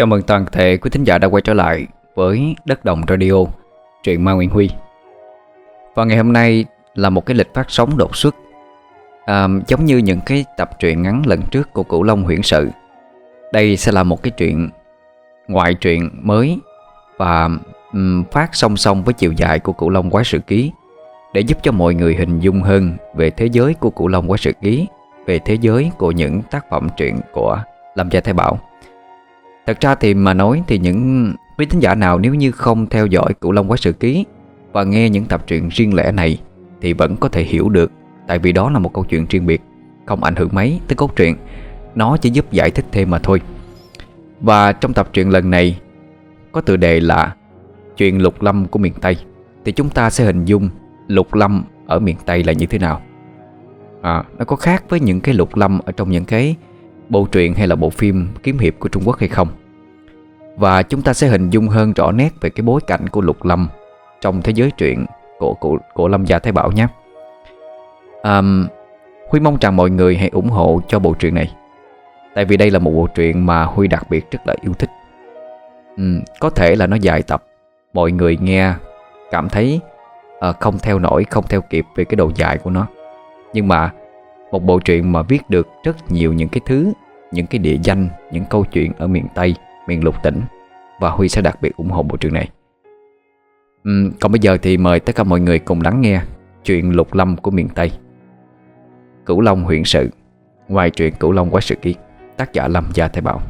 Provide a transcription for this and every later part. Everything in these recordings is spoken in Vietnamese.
Chào mừng toàn thể quý thính giả đã quay trở lại với Đất Đồng Radio, truyện Ma Nguyễn Huy. Và ngày hôm nay là một cái lịch phát sóng đột xuất, à, giống như những cái tập truyện ngắn lần trước của Cửu Long Huyễn Sự. Đây sẽ là một cái truyện ngoại truyện mới và um, phát song song với chiều dài của Cửu Long Quái Sự Ký để giúp cho mọi người hình dung hơn về thế giới của Cửu Long Quái Sự Ký, về thế giới của những tác phẩm truyện của Lâm Gia Thái Bảo. Thật ra thì mà nói thì những quý thính giả nào nếu như không theo dõi Cửu Long Quái Sự Ký và nghe những tập truyện riêng lẻ này thì vẫn có thể hiểu được tại vì đó là một câu chuyện riêng biệt, không ảnh hưởng mấy tới cốt truyện, nó chỉ giúp giải thích thêm mà thôi. Và trong tập truyện lần này có tựa đề là Chuyện lục lâm của miền Tây thì chúng ta sẽ hình dung lục lâm ở miền Tây là như thế nào. À, nó có khác với những cái lục lâm ở trong những cái bộ truyện hay là bộ phim kiếm hiệp của Trung Quốc hay không và chúng ta sẽ hình dung hơn rõ nét về cái bối cảnh của Lục Lâm Trong thế giới truyện của, của, của Lâm Gia Thái Bảo nhé. Um, Huy mong rằng mọi người hãy ủng hộ cho bộ truyện này Tại vì đây là một bộ truyện mà Huy đặc biệt rất là yêu thích. Ừ, Có thể là nó dài tập Mọi người nghe cảm thấy uh, không theo nổi, không theo kịp về cái độ dài của nó. Nhưng mà một bộ truyện mà viết được rất nhiều những cái thứ Những cái địa danh, những câu chuyện ở miền Tây, miền lục tỉnh Và Huy sẽ đặc biệt ủng hộ bộ truyện này. Uhm, Còn bây giờ thì mời tất cả mọi người cùng lắng nghe Chuyện lục lâm của miền Tây. Cửu Long huyện sự Ngoài truyện Cửu Long quá sự ký Tác giả Lâm Gia Thái Bảo.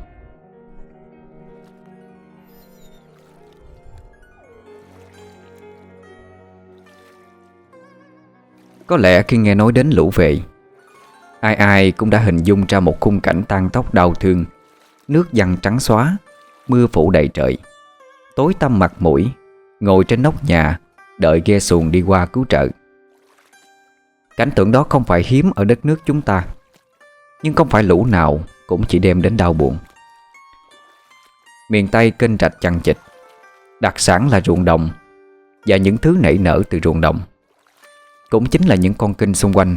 Có lẽ khi nghe nói đến lũ về Ai ai cũng đã hình dung ra một khung cảnh tan tóc đau thương Nước dằn trắng xóa Mưa phủ đầy trời. Tối tăm mặt mũi Ngồi trên nóc nhà Đợi ghe xuồng đi qua cứu trợ. Cảnh tượng đó không phải hiếm ở đất nước chúng ta Nhưng không phải lũ nào Cũng chỉ đem đến đau buồn. Miền Tây kênh rạch chằng chịt Đặc sản là ruộng đồng Và những thứ nảy nở từ ruộng đồng. Cũng chính là những con kênh xung quanh.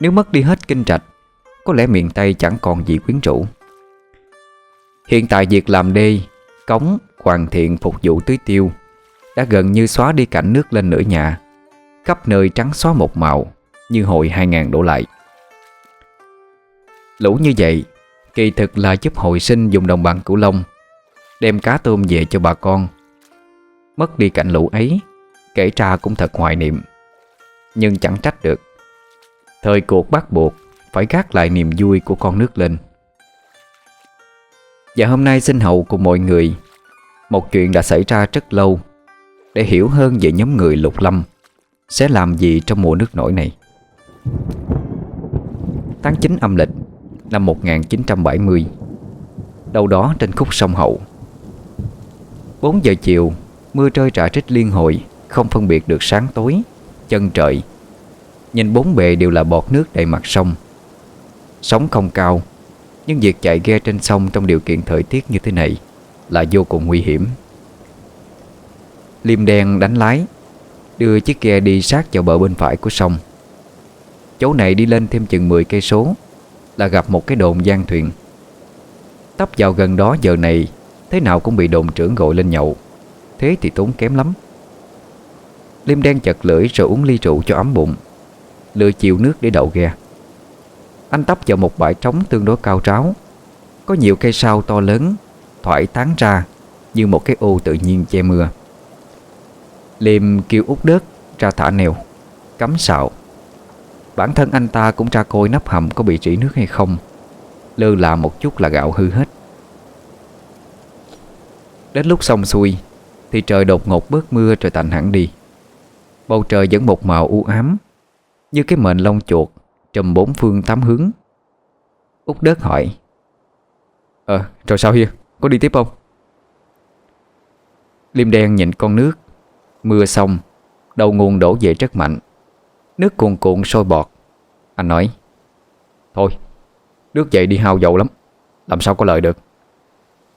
Nếu mất đi hết kinh rạch, Có lẽ miền Tây chẳng còn gì quyến rũ. Hiện tại việc làm đê Cống, hoàn thiện phục vụ tưới tiêu Đã gần như xóa đi cảnh nước lên nửa nhà Khắp nơi trắng xóa một màu Như hồi 2.000 đổ lại. Lũ như vậy Kỳ thực là giúp hồi sinh dùng đồng bằng Cửu Long Đem cá tôm về cho bà con. Mất đi cảnh lũ ấy Kể ra cũng thật hoài niệm Nhưng chẳng trách được. Thời cuộc bắt buộc Phải gác lại niềm vui của con nước lên. Và hôm nay xin hậu cùng mọi người. Một chuyện đã xảy ra rất lâu. Để hiểu hơn về nhóm người lục lâm, Sẽ làm gì trong mùa nước nổi này? Tháng 9 âm lịch Năm 1970 Đâu đó trên khúc sông Hậu. 4 giờ chiều, Mưa rơi rã rít liên hồi, Không phân biệt được sáng tối, Chân trời. Nhìn bốn bề đều là bọt nước đầy mặt sông. Sóng không cao nhưng việc chạy ghe trên sông trong điều kiện thời tiết như thế này Là vô cùng nguy hiểm. Liêm đen đánh lái, Đưa chiếc ghe đi sát vào bờ bên phải của sông. Chỗ này đi lên thêm chừng 10 cây số Là gặp một cái đồn gian thuyền. Tấp vào gần đó giờ này, Thế nào cũng bị đồn trưởng gọi lên nhậu. Thế thì tốn kém lắm. Liêm đen chật lưỡi rồi uống ly rượu cho ấm bụng Lựa chiều nước để đậu ghe. Anh tấp vào một bãi trống tương đối cao ráo. Có nhiều cây sao to lớn, Thoải tán ra Như một cái ô tự nhiên che mưa. Liêm kêu út đớt ra thả nèo, Cắm sạo. Bản thân anh ta cũng ra coi nắp hầm có bị rỉ nước hay không. Lơ là một chút là gạo hư hết. Đến lúc xong xuôi, Thì trời đột ngột bớt mưa rồi tạnh hẳn đi. Bầu trời vẫn một màu u ám, như cái mền lông chuột Trùm bốn phương tám hướng. Út đớt hỏi Ờ rồi sao Hiên? Có đi tiếp không? Liêm đen nhìn con nước Mưa xong Đầu nguồn đổ về rất mạnh Nước cuồn cuộn sôi bọt. Anh nói Thôi Nước vậy đi hao dầu lắm Làm sao có lợi được.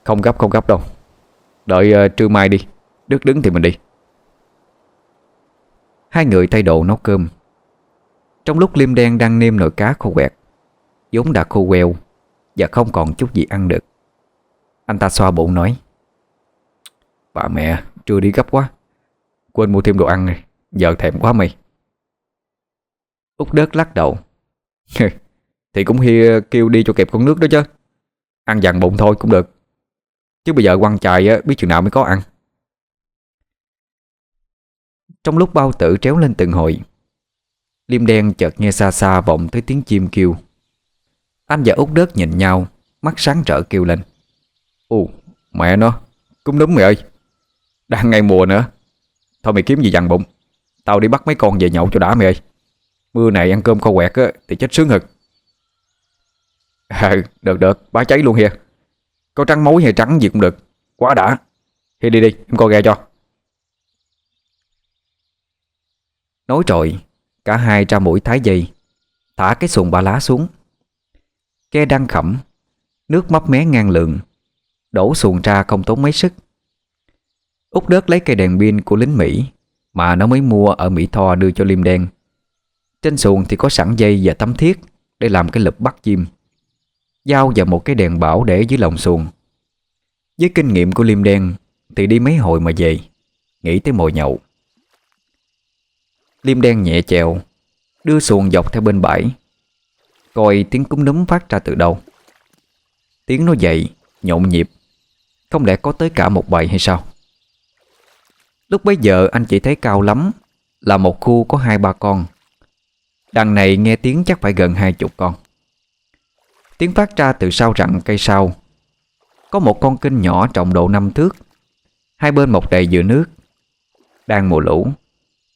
Không gấp không gấp đâu. Đợi uh, trưa mai đi nước đứng thì mình đi. Hai người thay đồ nấu cơm trong lúc Liêm Đen đang nêm nồi cá khô quẹt, vốn đã khô queo Và không còn chút gì ăn được. Anh ta xoa bụng nói, Bà mẹ chưa đi gấp quá, Quên mua thêm đồ ăn này, Giờ thèm quá mày. Út đớt lắc đầu Thì cũng hia kêu đi cho kẹp con nước đó chứ, Ăn dằn bụng thôi cũng được. Chứ bây giờ quăng chài biết chừng nào mới có ăn. Trong lúc bao tử tréo lên từng hồi Liêm đen chợt nghe xa xa vọng tới tiếng chim kêu. Anh và út đớt nhìn nhau Mắt sáng rỡ kêu lên. Ồ mẹ nó cũng đúng mày ơi. Đang ngày mùa nữa. Thôi mày kiếm gì dằn bụng. Tao đi bắt mấy con về nhậu cho đã mày ơi. Mưa này ăn cơm kho quẹt á, thì chết sướng hực À được được Bá cháy luôn hìa. Có trắng mối hay trắng gì cũng được Quá đã. Thì đi đi em coi ghe cho. Nói rồi Cả hai ra mũi thái dây, Thả cái xuồng ba lá xuống. Ghe đang khẩm, Nước mấp mé ngang lượng Đổ xuồng ra không tốn mấy sức. Úc đớt lấy cây đèn pin của lính Mỹ Mà nó mới mua ở Mỹ Tho đưa cho Liêm Đen. Trên xuồng thì có sẵn dây và tấm thiết Để làm cái lực bắt chim. Dao và một cái đèn bảo để dưới lòng xuồng. Với kinh nghiệm của Liêm Đen Thì đi mấy hồi mà về Nghĩ tới mồi nhậu. Liêm Đen nhẹ chèo, Đưa xuồng dọc theo bên bãi. Coi tiếng cúng núm phát ra từ đâu. Tiếng nó dậy, Nhộn nhịp. Không lẽ có tới cả một bầy hay sao? Lúc bấy giờ anh chỉ thấy cao lắm, Là một khu có hai ba con. Đằng này nghe tiếng chắc phải gần hai chục con. Tiếng phát ra từ sau rặng cây sau. Có một con kinh nhỏ trọng độ năm thước. Hai bên một đầy dừa nước. Đang mùa lũ.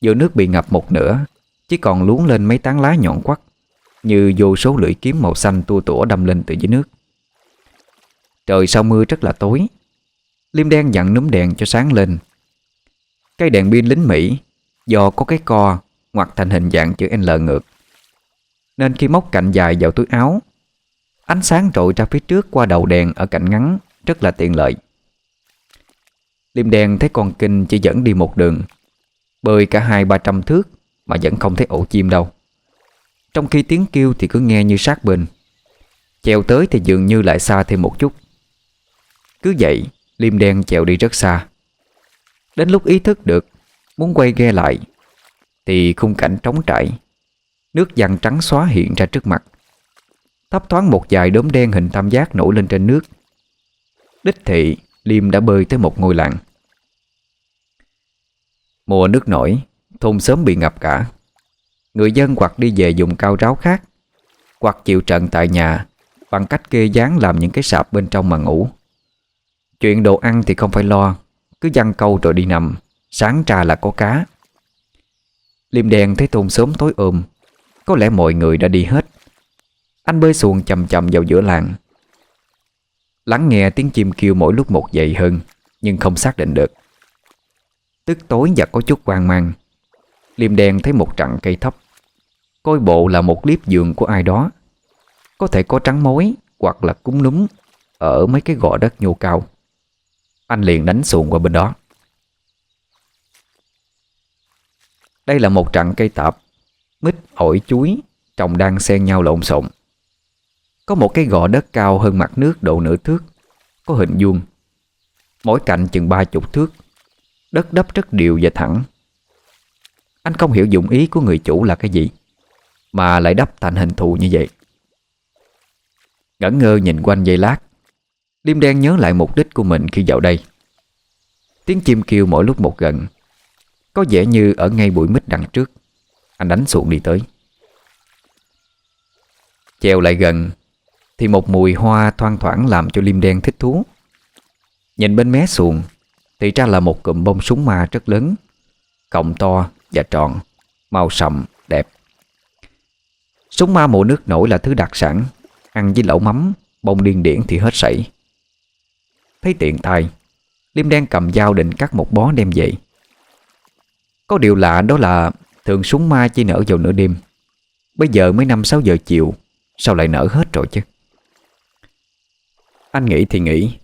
Vô nước bị ngập một nửa, Chỉ còn luống lên mấy tán lá nhọn quắt Như vô số lưỡi kiếm màu xanh tua tủa đâm lên từ dưới nước. Trời sau mưa rất là tối. Liêm đen dặn núm đèn cho sáng lên. Cây đèn pin lính Mỹ, Do có cái co Ngoặt thành hình dạng chữ L ngược. Nên khi móc cạnh dài vào túi áo, Ánh sáng trội ra phía trước qua đầu đèn ở cạnh ngắn Rất là tiện lợi. Liêm đen thấy con kinh chỉ dẫn đi một đường Bơi cả hai ba trăm thước Mà vẫn không thấy ổ chim đâu. Trong khi tiếng kêu thì cứ nghe như sát bên. Chèo tới thì dường như lại xa thêm một chút. Cứ vậy, Liêm đen chèo đi rất xa. Đến lúc ý thức được, Muốn quay ghe lại, Thì khung cảnh trống trải. Nước dằn trắng xóa hiện ra trước mặt. Thấp thoáng một vài đốm đen hình tam giác nổi lên trên nước. Đích thị, Liêm đã bơi tới một ngôi làng. Mùa nước nổi, Thôn sớm bị ngập cả. Người dân hoặc đi về dùng cao ráo khác, Hoặc chịu trận tại nhà Bằng cách kê dán làm những cái sạp bên trong mà ngủ. Chuyện đồ ăn thì không phải lo, Cứ dăng câu rồi đi nằm, Sáng ra là có cá. Liêm đèn thấy thôn sớm tối ôm, Có lẽ mọi người đã đi hết. Anh bơi xuồng chậm chậm vào giữa làng. Lắng nghe tiếng chim kêu mỗi lúc một dậy hơn, Nhưng không xác định được. Tức tối và có chút hoang mang. Liêm đen thấy một trận cây thấp. Coi bộ là một liếp giường của ai đó. Có thể có trắng mối Hoặc là cúng núm Ở mấy cái gò đất nhô cao. Anh liền đánh xuồng qua bên đó. Đây là một trận cây tạp. Mít, ổi, chuối Trồng đang xen nhau lộn xộn. Có một cái gò đất cao hơn mặt nước độ nửa thước. Có hình vuông. Mỗi cạnh chừng ba chục thước. Đất đắp rất đều và thẳng. Anh không hiểu dụng ý của người chủ là cái gì, Mà lại đắp thành hình thù như vậy. Ngẩn ngơ nhìn quanh giây lát, Liêm đen nhớ lại mục đích của mình khi vào đây. Tiếng chim kêu mỗi lúc một gần, Có vẻ như ở ngay bụi mít đằng trước, Anh đánh xuồng đi tới. Chèo lại gần, Thì một mùi hoa thoang thoảng làm cho Liêm đen thích thú. Nhìn bên mé xuồng thì ra là một cụm bông súng ma rất lớn Cọng to và tròn Màu sậm, đẹp. Súng ma mùa nước nổi là thứ đặc sản Ăn với lẩu mắm Bông điên điển thì hết sảy. Thấy tiện tay Liêm đen cầm dao định cắt một bó đem về. Có điều lạ đó là Thường súng ma chỉ nở vào nửa đêm. Bây giờ mới 5-6 giờ chiều Sao lại nở hết rồi chứ? Anh nghĩ thì nghĩ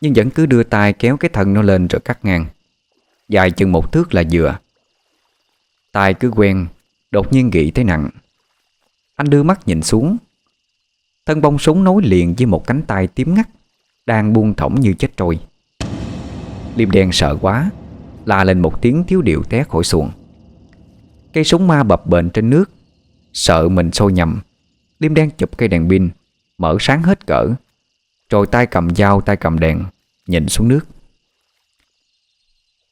nhưng vẫn cứ đưa tay kéo cái thân nó lên rồi cắt ngang. Dài chừng một thước là vừa. Tay cứ quen, Đột nhiên nghĩ thấy nặng. Anh đưa mắt nhìn xuống. Thân bông súng nối liền với một cánh tay tím ngắt, Đang buông thõng như chết trôi. Liêm đen sợ quá, La lên một tiếng thiếu điệu té khỏi xuồng. Cây súng ma bập bệnh trên nước, Sợ mình sôi nhầm. Liêm đen chụp cây đèn pin, Mở sáng hết cỡ. Rồi tay cầm dao, tay cầm đèn, Nhìn xuống nước.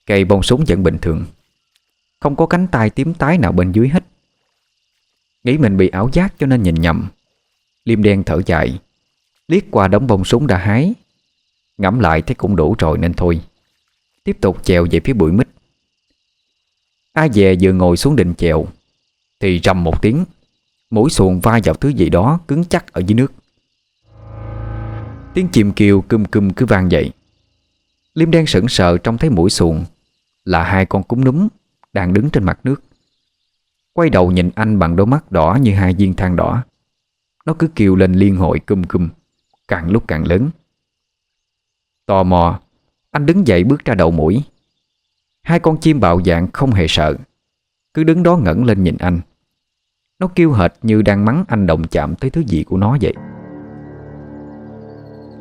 Cây bông súng vẫn bình thường. Không có cánh tay tím tái nào bên dưới hết. Nghĩ mình bị ảo giác cho nên nhìn nhầm. Liêm đen thở dài. Liếc qua đống bông súng đã hái. Ngẫm lại thấy cũng đủ rồi nên thôi. Tiếp tục chèo về phía bụi mít. A về vừa ngồi xuống định chèo, Thì rầm một tiếng. Mũi xuồng va vào thứ gì đó cứng chắc ở dưới nước. Tiếng chim kêu cùm cùm cứ vang dậy. Liêm đen sững sờ trong thấy mũi xuồng, Là hai con cúng núm Đang đứng trên mặt nước. Quay đầu nhìn anh bằng đôi mắt đỏ như hai viên than đỏ. Nó cứ kêu lên liên hội cùm cùm, Càng lúc càng lớn. Tò mò, Anh đứng dậy bước ra đầu mũi. Hai con chim bạo dạng không hề sợ, Cứ đứng đó ngẩng lên nhìn anh. Nó kêu hệt như đang mắng anh động chạm tới thứ gì của nó vậy.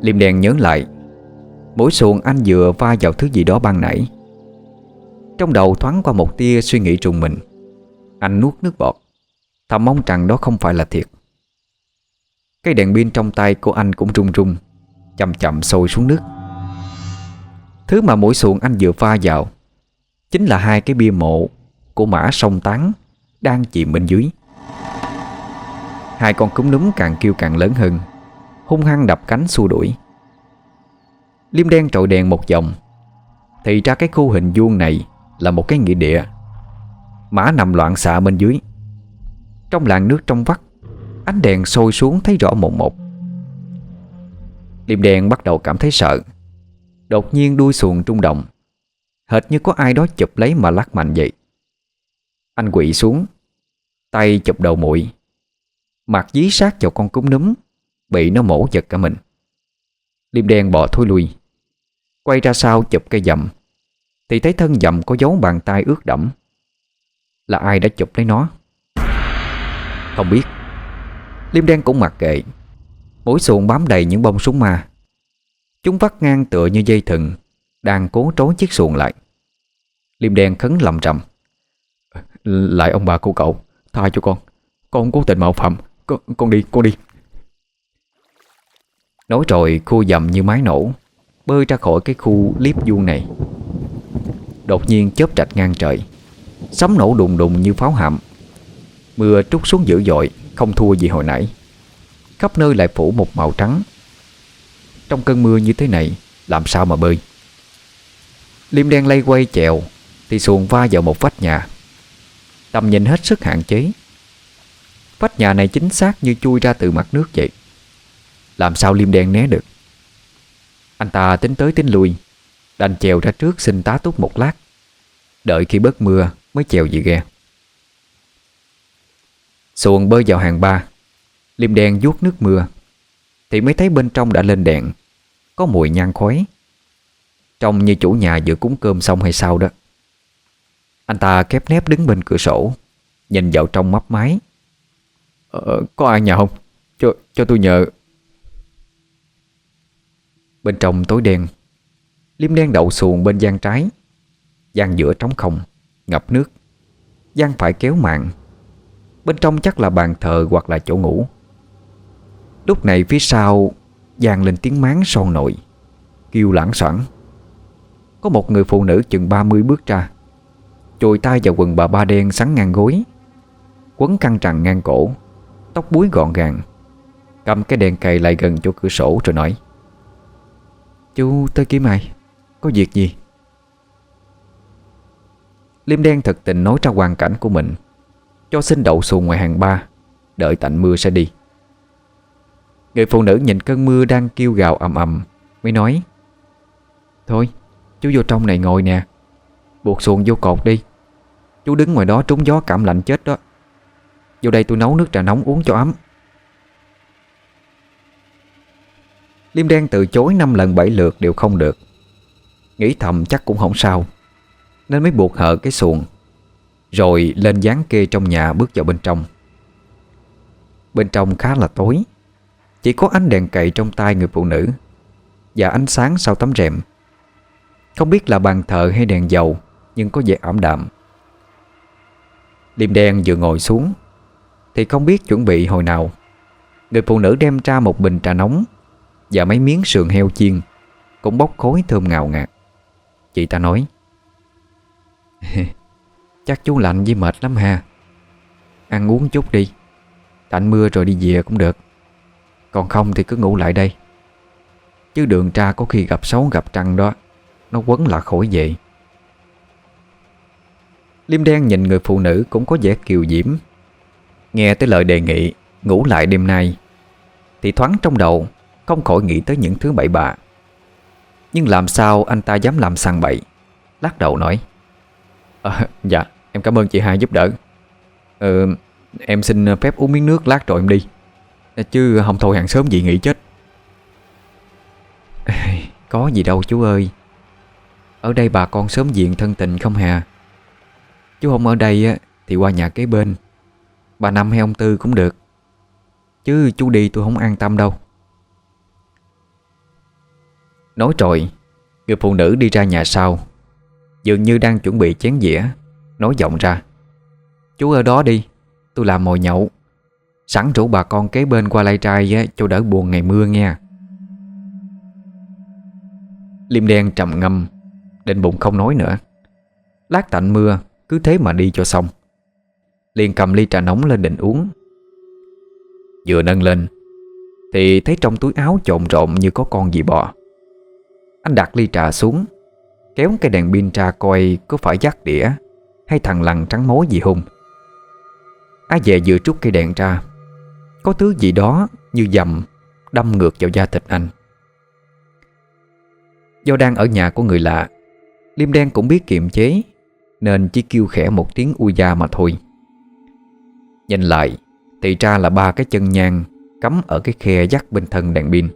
Liêm đen nhớ lại. Mỗi xuồng anh vừa va vào thứ gì đó ban nãy. Trong đầu thoáng qua một tia suy nghĩ trùng mình. Anh nuốt nước bọt. Thầm mong rằng đó không phải là thiệt. Cây đèn pin trong tay của anh cũng rung rung Chậm chậm sôi xuống nước. Thứ mà mỗi xuồng anh vừa pha vào Chính là hai cái bia mộ Của mã sông tán Đang chìm bên dưới. Hai con cúng núm càng kêu càng lớn hơn. Hung hăng đập cánh xua đuổi. Liêm đen trội đèn một vòng. Thì ra cái khu hình vuông này Là một cái nghĩa địa. Mã nằm loạn xạ bên dưới. Trong làn nước trong vắt, Ánh đèn sôi xuống thấy rõ một một. Liêm đen bắt đầu cảm thấy sợ. Đột nhiên đuôi xuồng trung động. Hệt như có ai đó chụp lấy mà lắc mạnh vậy. Anh quỵ xuống. Tay chụp đầu muội. Mặt dí sát vào con cúng núm. Bị nó mổ giật cả mình. Liêm đen bỏ thui lui Quay ra sau chụp cây dầm. Thì thấy thân dầm có dấu bàn tay ướt đẫm. Là ai đã chụp lấy nó? Không biết. Liêm đen cũng mặc kệ. Mũi xuồng bám đầy những bông súng ma. Chúng vắt ngang tựa như dây thừng Đang cố trói chiếc xuồng lại. Liêm đen khấn lầm rầm, Lại ông bà cô cậu Tha cho con. Con cố tình mạo phạm. Con, con đi con đi. Nói rồi cô dầm như máy nổ, Bơi ra khỏi cái khu liếp vuông này. Đột nhiên chớp trạch ngang trời, Sấm nổ đùng đùng như pháo hạm. Mưa trút xuống dữ dội, Không thua gì hồi nãy. Khắp nơi lại phủ một màu trắng. Trong cơn mưa như thế này, Làm sao mà bơi? Liêm đen lay quay chèo, Thì xuồng va vào một vách nhà. Tầm nhìn hết sức hạn chế. Vách nhà này chính xác như chui ra từ mặt nước vậy. Làm sao liêm đen né được? Anh ta tính tới tính lui. Đành chèo ra trước xin tá túc một lát. Đợi khi bớt mưa mới chèo về ghe. Xuồng bơi vào hàng ba. Liêm đen vuốt nước mưa. Thì mới thấy bên trong đã lên đèn. Có mùi nhang khói. Trông như chủ nhà vừa cúng cơm xong hay sao đó. Anh ta khép nép đứng bên cửa sổ. Nhìn vào trong mấp máy. Ờ, Có ai nhà không? Cho, cho tôi nhờ Bên trong tối đen. Liêm đen đậu xuồng bên gian trái. Gian giữa trống không, Ngập nước. Gian phải kéo mạng. Bên trong chắc là bàn thờ hoặc là chỗ ngủ. Lúc này phía sau giang lên tiếng máng son nội Kêu lãng soảng Có một người phụ nữ chừng 30 bước ra. Chồi tay vào quần bà ba đen sắn ngang gối. Quấn căng tràn ngang cổ. Tóc búi gọn gàng. Cầm cái đèn cày lại gần chỗ cửa sổ rồi nói. Chú tới kiếm ai? Có việc gì? Liêm đen thật tình nói ra hoàn cảnh của mình. Cho xin đậu xuồng ngoài hàng ba, Đợi tạnh mưa sẽ đi. Người phụ nữ nhìn cơn mưa đang kêu gào ầm ầm, Mới nói, Thôi, chú vô trong này ngồi nè, Buộc xuồng vô cột đi. Chú đứng ngoài đó trúng gió cảm lạnh chết đó. Vô đây tôi nấu nước trà nóng uống cho ấm. Liêm đen từ chối năm lần bảy lượt đều không được. Nghĩ thầm chắc cũng không sao, Nên mới buộc hở cái xuồng, Rồi lên dán kê trong nhà bước vào bên trong. Bên trong khá là tối, Chỉ có ánh đèn cậy trong tay người phụ nữ Và ánh sáng sau tấm rèm. Không biết là bàn thờ hay đèn dầu, Nhưng có vẻ ảm đạm. Liêm đen vừa ngồi xuống Thì không biết chuẩn bị hồi nào. Người phụ nữ đem ra một bình trà nóng và mấy miếng sườn heo chiên Cũng bốc khối thơm ngào ngạt. Chị ta nói, Chắc chú lạnh với mệt lắm ha. Ăn uống chút đi. Tạnh mưa rồi đi về cũng được. Còn không thì cứ ngủ lại đây. Chứ đường tra có khi gặp xấu gặp trăng đó, Nó quấn là khỏi vậy Liêm đen nhìn người phụ nữ cũng có vẻ kiều diễm. Nghe tới lời đề nghị, Ngủ lại đêm nay, Thì thoáng trong đầu không khỏi nghĩ tới những thứ bậy bạ. Nhưng làm sao anh ta dám làm sàng bậy? Lắc đầu nói. À, Dạ em cảm ơn chị hai giúp đỡ. Ừ Em xin phép uống miếng nước lát rồi em đi. Chứ không thôi hàng sớm gì nghỉ chết. Có gì đâu chú ơi. Ở đây bà con sớm diện thân tình không hà? Chú không ở đây Thì qua nhà kế bên. Bà Năm hay ông Tư cũng được. Chứ chú đi tôi không an tâm đâu. Nói rồi, Người phụ nữ đi ra nhà sau. Dường như đang chuẩn bị chén dĩa, Nói giọng ra. Chú ở đó đi, Tôi làm mồi nhậu. Sẵn rủ bà con kế bên qua lay trai Cho đỡ buồn ngày mưa nha Liêm đen trầm ngâm, Định bụng không nói nữa. Lát tạnh mưa, Cứ thế mà đi cho xong. Liền cầm ly trà nóng lên định uống. Vừa nâng lên, Thì thấy trong túi áo trộn rộn như có con gì bò. Anh đặt ly trà xuống, Kéo cái đèn pin ra coi có phải giác đĩa Hay thằng lằn trắng mối gì hung Á về vừa trút cây đèn ra, Có thứ gì đó như dầm Đâm ngược vào da thịt anh. Do đang ở nhà của người lạ, Liêm đen cũng biết kiềm chế Nên chỉ kêu khẽ một tiếng u da mà thôi. Nhìn lại, Thì ra là ba cái chân nhang Cắm ở cái khe dắt bên thân đèn pin.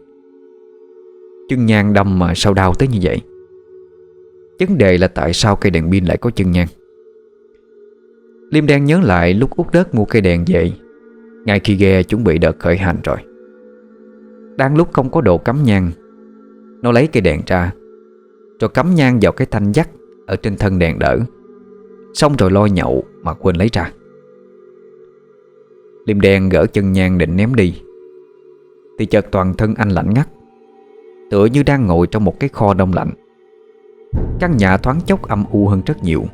Chân nhang đâm mà sao đau tới như vậy? Vấn đề là tại sao cây đèn pin lại có chân nhang? Liêm đang nhớ lại lúc út đất mua cây đèn về, Ngay khi ghe chuẩn bị đợt khởi hành rồi. Đang lúc không có đồ cắm nhang, Nó lấy cây đèn ra, Rồi cắm nhang vào cái thanh dắt Ở trên thân đèn đỡ, Xong rồi lôi nhậu mà quên lấy ra. Liêm đen gỡ chân nhang định ném đi. Thì chợt toàn thân anh lạnh ngắt. Tựa như đang ngồi trong một cái kho đông lạnh. Căn nhà thoáng chốc âm u hơn rất nhiều.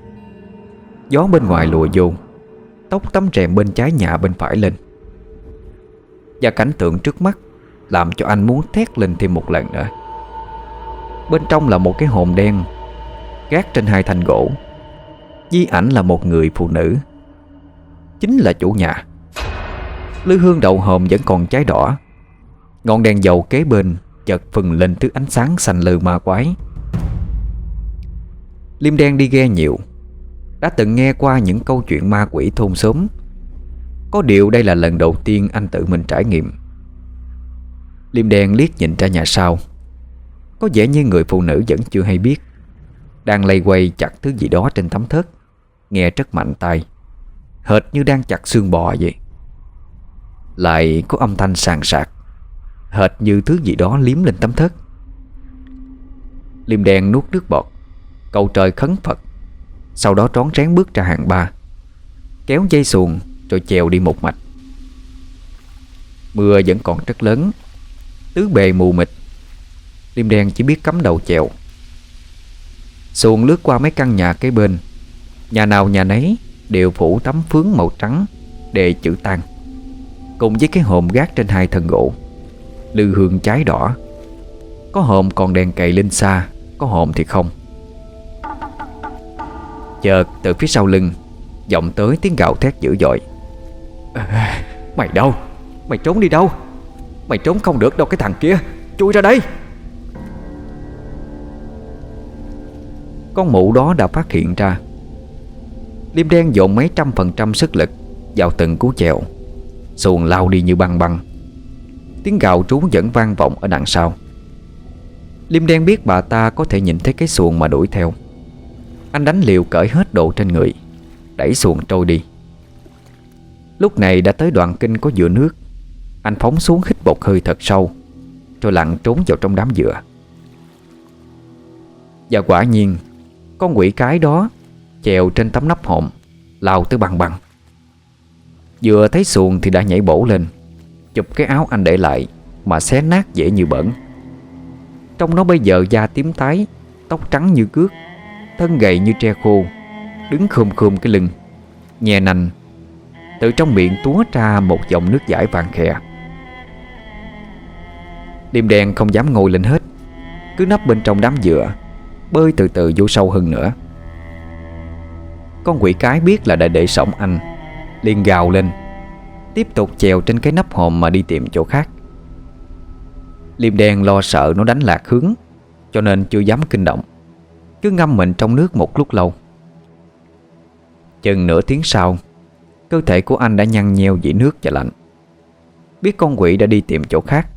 Gió bên ngoài lùa vô, Tóc tấm rèm bên trái nhà bên phải lên. Và cảnh tượng trước mắt Làm cho anh muốn thét lên thêm một lần nữa. Bên trong là một cái hồn đen, Gác trên hai thanh gỗ. Di ảnh là một người phụ nữ. Chính là chủ nhà. Lư hương đậu hòm vẫn còn cháy đỏ. Ngọn đèn dầu kế bên Chợt phừng lên thứ ánh sáng xanh lừ ma quái. Liêm đen đi ghe nhiều, Đã từng nghe qua những câu chuyện ma quỷ thôn xóm. Có điều đây là lần đầu tiên anh tự mình trải nghiệm. Liêm đen liếc nhìn ra nhà sau. Có vẻ như người phụ nữ vẫn chưa hay biết, Đang lây quay chặt thứ gì đó trên tấm thớt, Nghe rất mạnh tay Hệt như đang chặt xương bò vậy. Lại có âm thanh sàn sạc. Hệt như thứ gì đó liếm lên tấm thớt. Liêm đen nuốt nước bọt, Cầu trời khấn Phật, Sau đó trón rén bước ra hàng ba, Kéo dây xuồng Rồi chèo đi một mạch. Mưa vẫn còn rất lớn, Tứ bề mù mịt, Liêm đen chỉ biết cắm đầu chèo. Xuồng lướt qua mấy căn nhà kế bên, Nhà nào nhà nấy Đều phủ tấm phướng màu trắng Để chữ tan Cùng với cái hòm gác trên hai thân gỗ. Lư hương cháy đỏ. Có hòm còn đèn cày lên xa Có hòm thì không. Chợt từ phía sau lưng vọng tới tiếng gào thét dữ dội. À, Mày đâu? Mày trốn đi đâu? Mày trốn không được đâu cái thằng kia. Chui ra đây. Con mụ đó đã phát hiện ra. Liêm đen dồn mấy trăm phần trăm sức lực Vào từng cú chèo Xuồng lao đi như băng băng Tiếng gào trú vẫn vang vọng ở đằng sau. Liêm đen biết bà ta có thể nhìn thấy cái xuồng mà đuổi theo. Anh đánh liều cởi hết đồ trên người, Đẩy xuồng trôi đi. Lúc này đã tới đoạn kinh có dừa nước. Anh phóng xuống hít bột hơi thật sâu, Rồi lặn trốn vào trong đám dừa. Và quả nhiên, Con quỷ cái đó Chèo trên tấm nắp hộm, Lao tới bằng bằng Vừa thấy xuồng thì đã nhảy bổ lên. Chụp cái áo anh để lại Mà xé nát dễ như bẩn. Trong nó bây giờ da tím tái, Tóc trắng như cước, Thân gầy như tre khô, Đứng khum khum cái lưng, Nhè nành. Từ trong miệng túa ra một dòng nước giải vàng khè. Đêm đen không dám ngồi lên hết, Cứ nấp bên trong đám dừa, Bơi từ từ vô sâu hơn nữa. Con quỷ cái biết là đã để sống anh, liền gào lên. Tiếp tục chèo trên cái nắp hòm mà đi tìm chỗ khác. Liêm đen lo sợ nó đánh lạc hướng, Cho nên chưa dám kinh động. Cứ ngâm mình trong nước một lúc lâu. Chừng nửa tiếng sau, Cơ thể của anh đã nhăn nheo dĩ nước và lạnh. Biết con quỷ đã đi tìm chỗ khác,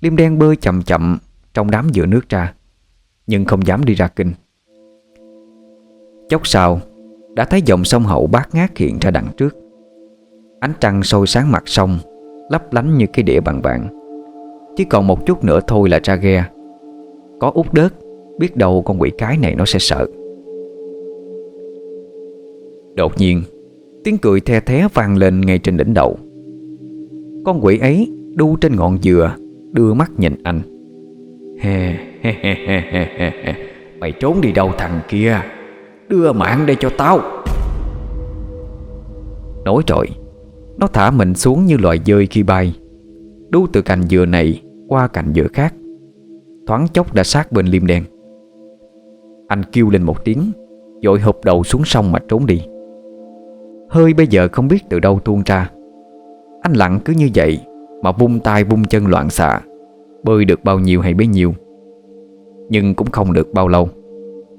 Liêm đen bơi chậm chậm Trong đám giữa nước ra, Nhưng không dám đi ra kinh. Chốc sau, Đã thấy dòng sông hậu bát ngát hiện ra đằng trước. Ánh trăng sôi sáng mặt sông Lấp lánh như cái đĩa bằng vàng. Chỉ còn một chút nữa thôi là ra ghe. Có út đớt Biết đâu con quỷ cái này nó sẽ sợ. Đột nhiên Tiếng cười the thé vang lên ngay trên đỉnh đầu. Con quỷ ấy đu trên ngọn dừa Đưa mắt nhìn anh. He, he, he, he, he, he. Mày trốn đi đâu thằng kia? Đưa mạng đây cho tao. Nói rồi nó thả mình xuống như loài dơi khi bay. Đu từ cành dừa này Qua cành dừa khác. Thoáng chốc đã sát bên liêm đen Anh kêu lên một tiếng Rồi hụp đầu xuống sông mà trốn đi. Hơi bây giờ không biết từ đâu tuôn ra. Anh lặng cứ như vậy Mà vung tay vung chân loạn xạ, Bơi được bao nhiêu hay bấy nhiêu. Nhưng cũng không được bao lâu.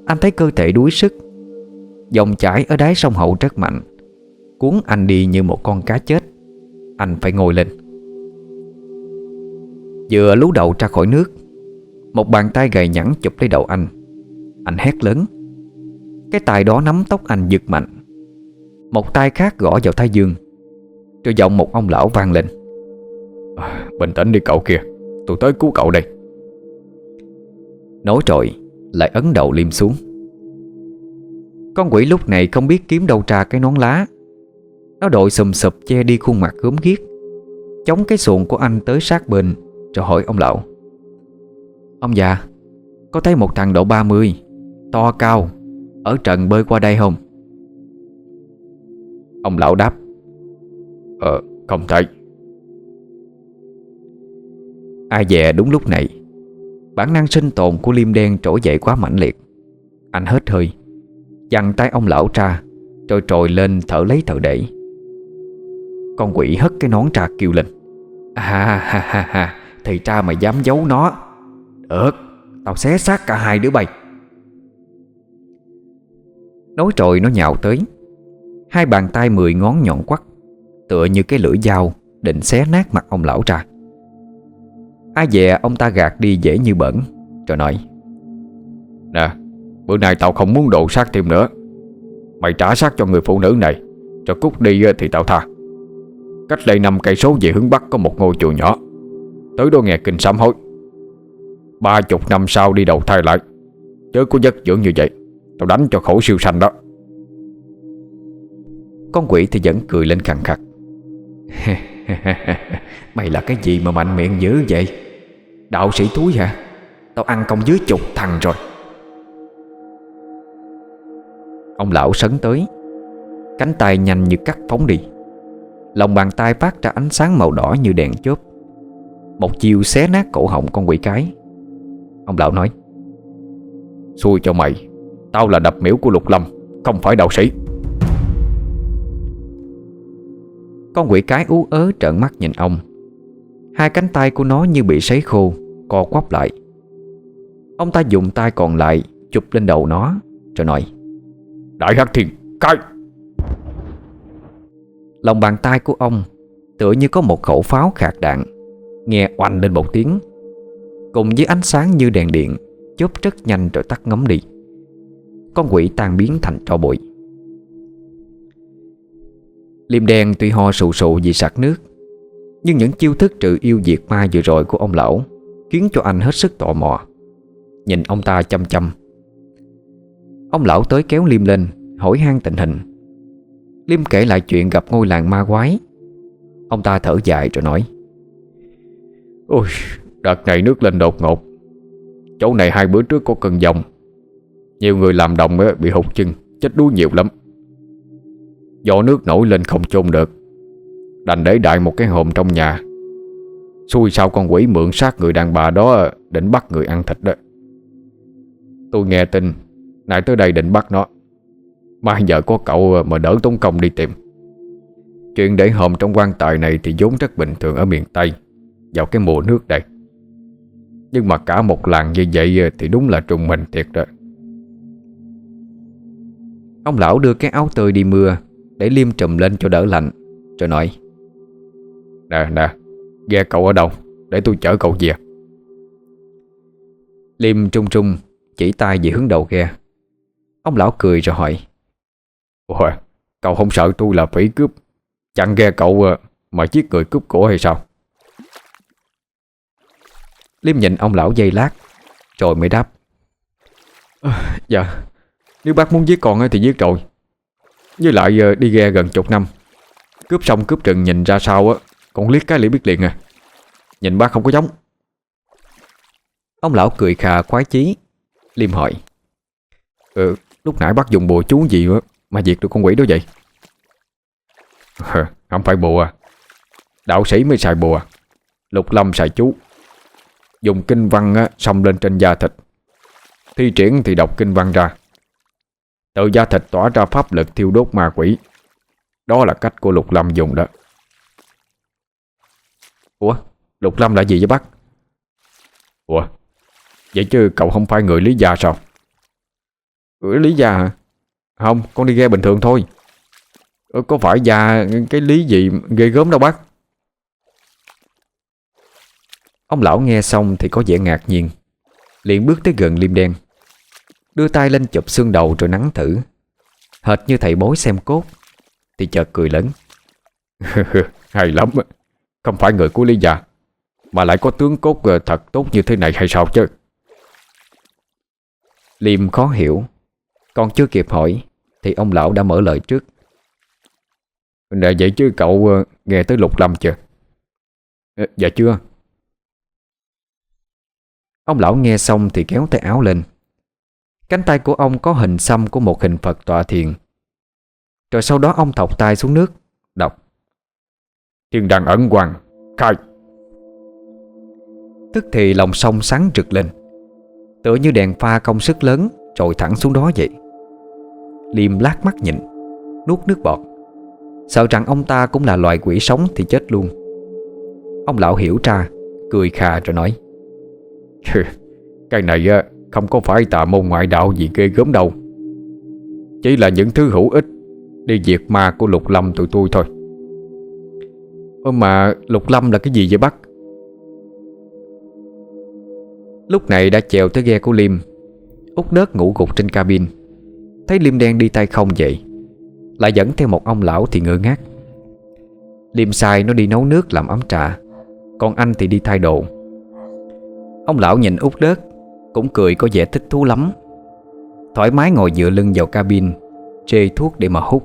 Anh thấy cơ thể đuối sức. Dòng chảy ở đáy sông hậu rất mạnh. Cuốn anh đi như một con cá chết. Anh phải ngồi lên. Vừa lú đầu ra khỏi nước Một bàn tay gầy nhẵn chụp lấy đầu anh. Anh hét lớn. Cái tay đó nắm tóc anh giật mạnh. Một tay khác gõ vào thái dương Rồi giọng một ông lão vang lên. À, Bình tĩnh đi cậu kia Tôi tới cứu cậu đây. Nói rồi Lại ấn đầu liêm xuống. Con quỷ lúc này không biết kiếm đâu ra cái nón lá. Nó đội sùm sụp che đi khuôn mặt gớm ghiếc, Chống cái xuồng của anh tới sát bên, Rồi hỏi ông lão Ông già, Có thấy một thằng độ 30 To cao, Ở trần bơi qua đây không? Ông lão đáp Ờ không thấy. Ai dè đúng lúc này, Bản năng sinh tồn của liêm đen trỗi dậy quá mãnh liệt. Anh hết hơi Dằn tay ông lão ra, Rồi trồi lên thở lấy thở đẩy. Con quỷ hất cái nón trà kêu lên. À ha ha ha Thì ra mày dám giấu nó. Được, Tao xé xác cả hai đứa bay. Nói rồi nó nhào tới. Hai bàn tay mười ngón nhọn quắt, Tựa như cái lưỡi dao, Định xé nát mặt ông lão ra. Ai dè, ông ta gạt đi dễ như bẩn, Rồi nói, Nè, Bữa nay tao không muốn độ sát thêm nữa. Mày trả xác cho người phụ nữ này, Cho cút đi thì tao tha. Cách đây năm cây số về hướng Bắc Có một ngôi chùa nhỏ. Tới đó nghe kinh sám hối. Ba chục năm sau đi đầu thai lại. Chớ có giấc dưỡng như vậy. Tao đánh cho khổ siêu sanh đó. Con quỷ thì vẫn cười lên khẳng khặt Mày là cái gì mà mạnh miệng dữ vậy? Đạo sĩ túi hả? Tao ăn công dưới chục thằng rồi. Ông lão sấn tới. Cánh tay nhanh như cắt phóng đi. Lòng bàn tay phát ra ánh sáng màu đỏ như đèn chớp. Một chiều xé nát cổ họng con quỷ cái. Ông lão nói, Xui cho mày, Tao là đập miễu của Lục Lâm, Không phải đạo sĩ. Con quỷ cái ú ớ trợn mắt nhìn ông. Hai cánh tay của nó như bị sấy khô, Co quắp lại. Ông ta dùng tay còn lại Chụp lên đầu nó, Rồi nói, Đại hắc thiên, Cái Lòng bàn tay của ông Tựa như có một khẩu pháo khạc đạn. Nghe oanh lên một tiếng, Cùng với ánh sáng như đèn điện, Chớp rất nhanh rồi tắt ngấm đi. Con quỷ tan biến thành tro bụi. Liêm đen tuy ho sụ sụ vì sạc nước, Nhưng những chiêu thức trừ yêu diệt ma vừa rồi của ông lão Khiến cho anh hết sức tò mò. Nhìn ông ta chăm chăm. Ông lão tới kéo Liêm lên, Hỏi han tình hình. Liêm kể lại chuyện gặp ngôi làng ma quái. Ông ta thở dài rồi nói, Ôi, Đợt này nước lên đột ngột. Chỗ này hai bữa trước có cơn dòng Nhiều người làm đồng bị hụt chân, Chết đuối nhiều lắm. Do nước nổi lên không chôn được. Đành để đại một cái hòm trong nhà. Xui sao con quỷ mượn sát người đàn bà đó Định bắt người ăn thịt đó. Tôi nghe tin Nãy tới đây định bắt nó. Mà giờ có cậu mà đỡ tốn công đi tìm. Chuyện để hòm trong quan tài này Thì vốn rất bình thường ở miền Tây, Vào cái mùa nước đây. Nhưng mà cả một làng như vậy Thì đúng là trùng mình thiệt rồi. Ông lão đưa cái áo tơi đi mưa, Để liêm trùm lên cho đỡ lạnh, Rồi nói, Nè nè, Ghe cậu ở đâu? Để tôi chở cậu về. Liêm trung trung Chỉ tay về hướng đầu ghe. Ông lão cười rồi hỏi Ủa Cậu không sợ tôi là phỉ cướp. Chặn ghe cậu ờ, mà giết người cướp cổ hay sao? Liêm nhìn ông lão dây lát Rồi mới đáp. À, Dạ Nếu bác muốn giết con thì giết rồi. Với lại ờ, đi ghe gần chục năm Cướp xong cướp rừng nhìn ra sao á Còn liếc cái liền biết liền à. Nhìn bác không có giống. Ông lão cười khà khoái chí Liêm hỏi. Ừ lúc nãy bác dùng bùa chú gì mà diệt được con quỷ đó vậy? Không phải bùa. Đạo sĩ mới xài bùa. Lục lâm xài chú. Dùng kinh văn á, xông lên trên da thịt. Thi triển thì đọc kinh văn ra. Từ da thịt tỏa ra pháp lực thiêu đốt ma quỷ. Đó là cách của Lục Lâm dùng đó. Ủa Lục Lâm là gì vậy bác? Ủa Vậy chứ cậu không phải người Lý Gia sao? Ừ, Lý Gia hả? Không con đi ghe bình thường thôi. Ừ, Có phải già cái lý gì ghê gớm đâu bác? Ông lão nghe xong thì có vẻ ngạc nhiên liền bước tới gần liêm đen Đưa tay lên chụp xương đầu rồi nắng thử. Hệt như thầy bối xem cốt Thì chợt cười lớn. Hay lắm Không phải người của Lý già Mà lại có tướng cốt ờ, thật tốt như thế này hay sao chứ? Liêm khó hiểu còn chưa kịp hỏi Thì ông lão đã mở lời trước. Nè vậy chứ cậu ờ, nghe tới lục lâm chưa? Dạ chưa. Ông lão nghe xong thì kéo tay áo lên. Cánh tay của ông có hình xăm của một hình Phật tọa thiền. Rồi sau đó ông thọc tay xuống nước Đọc. Thiên đăng ẩn hoàng Khai. Tức thì lòng sông sáng rực lên. Tựa như đèn pha công sức lớn Trồi thẳng xuống đó vậy Liêm lát mắt nhịn, Nuốt nước bọt. Sợ rằng ông ta cũng là loài quỷ sống thì chết luôn. Ông lão hiểu ra Cười khà rồi nói Cái này không có phải tà môn ngoại đạo gì ghê gớm đâu. Chỉ là những thứ hữu ích Đi diệt ma của Lục Lâm tụi tôi thôi. Ơ mà Lục Lâm là cái gì vậy bác? Lúc này đã chèo tới ghe của Liêm Út đớt ngủ gục trên cabin. Thấy Liêm đen đi tay không vậy Lại dẫn theo một ông lão thì ngơ ngác. Liêm sai nó đi nấu nước làm ấm trà, Còn anh thì đi thay đồ. Ông lão nhìn út đớt Cũng cười có vẻ thích thú lắm. Thoải mái ngồi dựa lưng vào cabin, Chê thuốc để mà hút.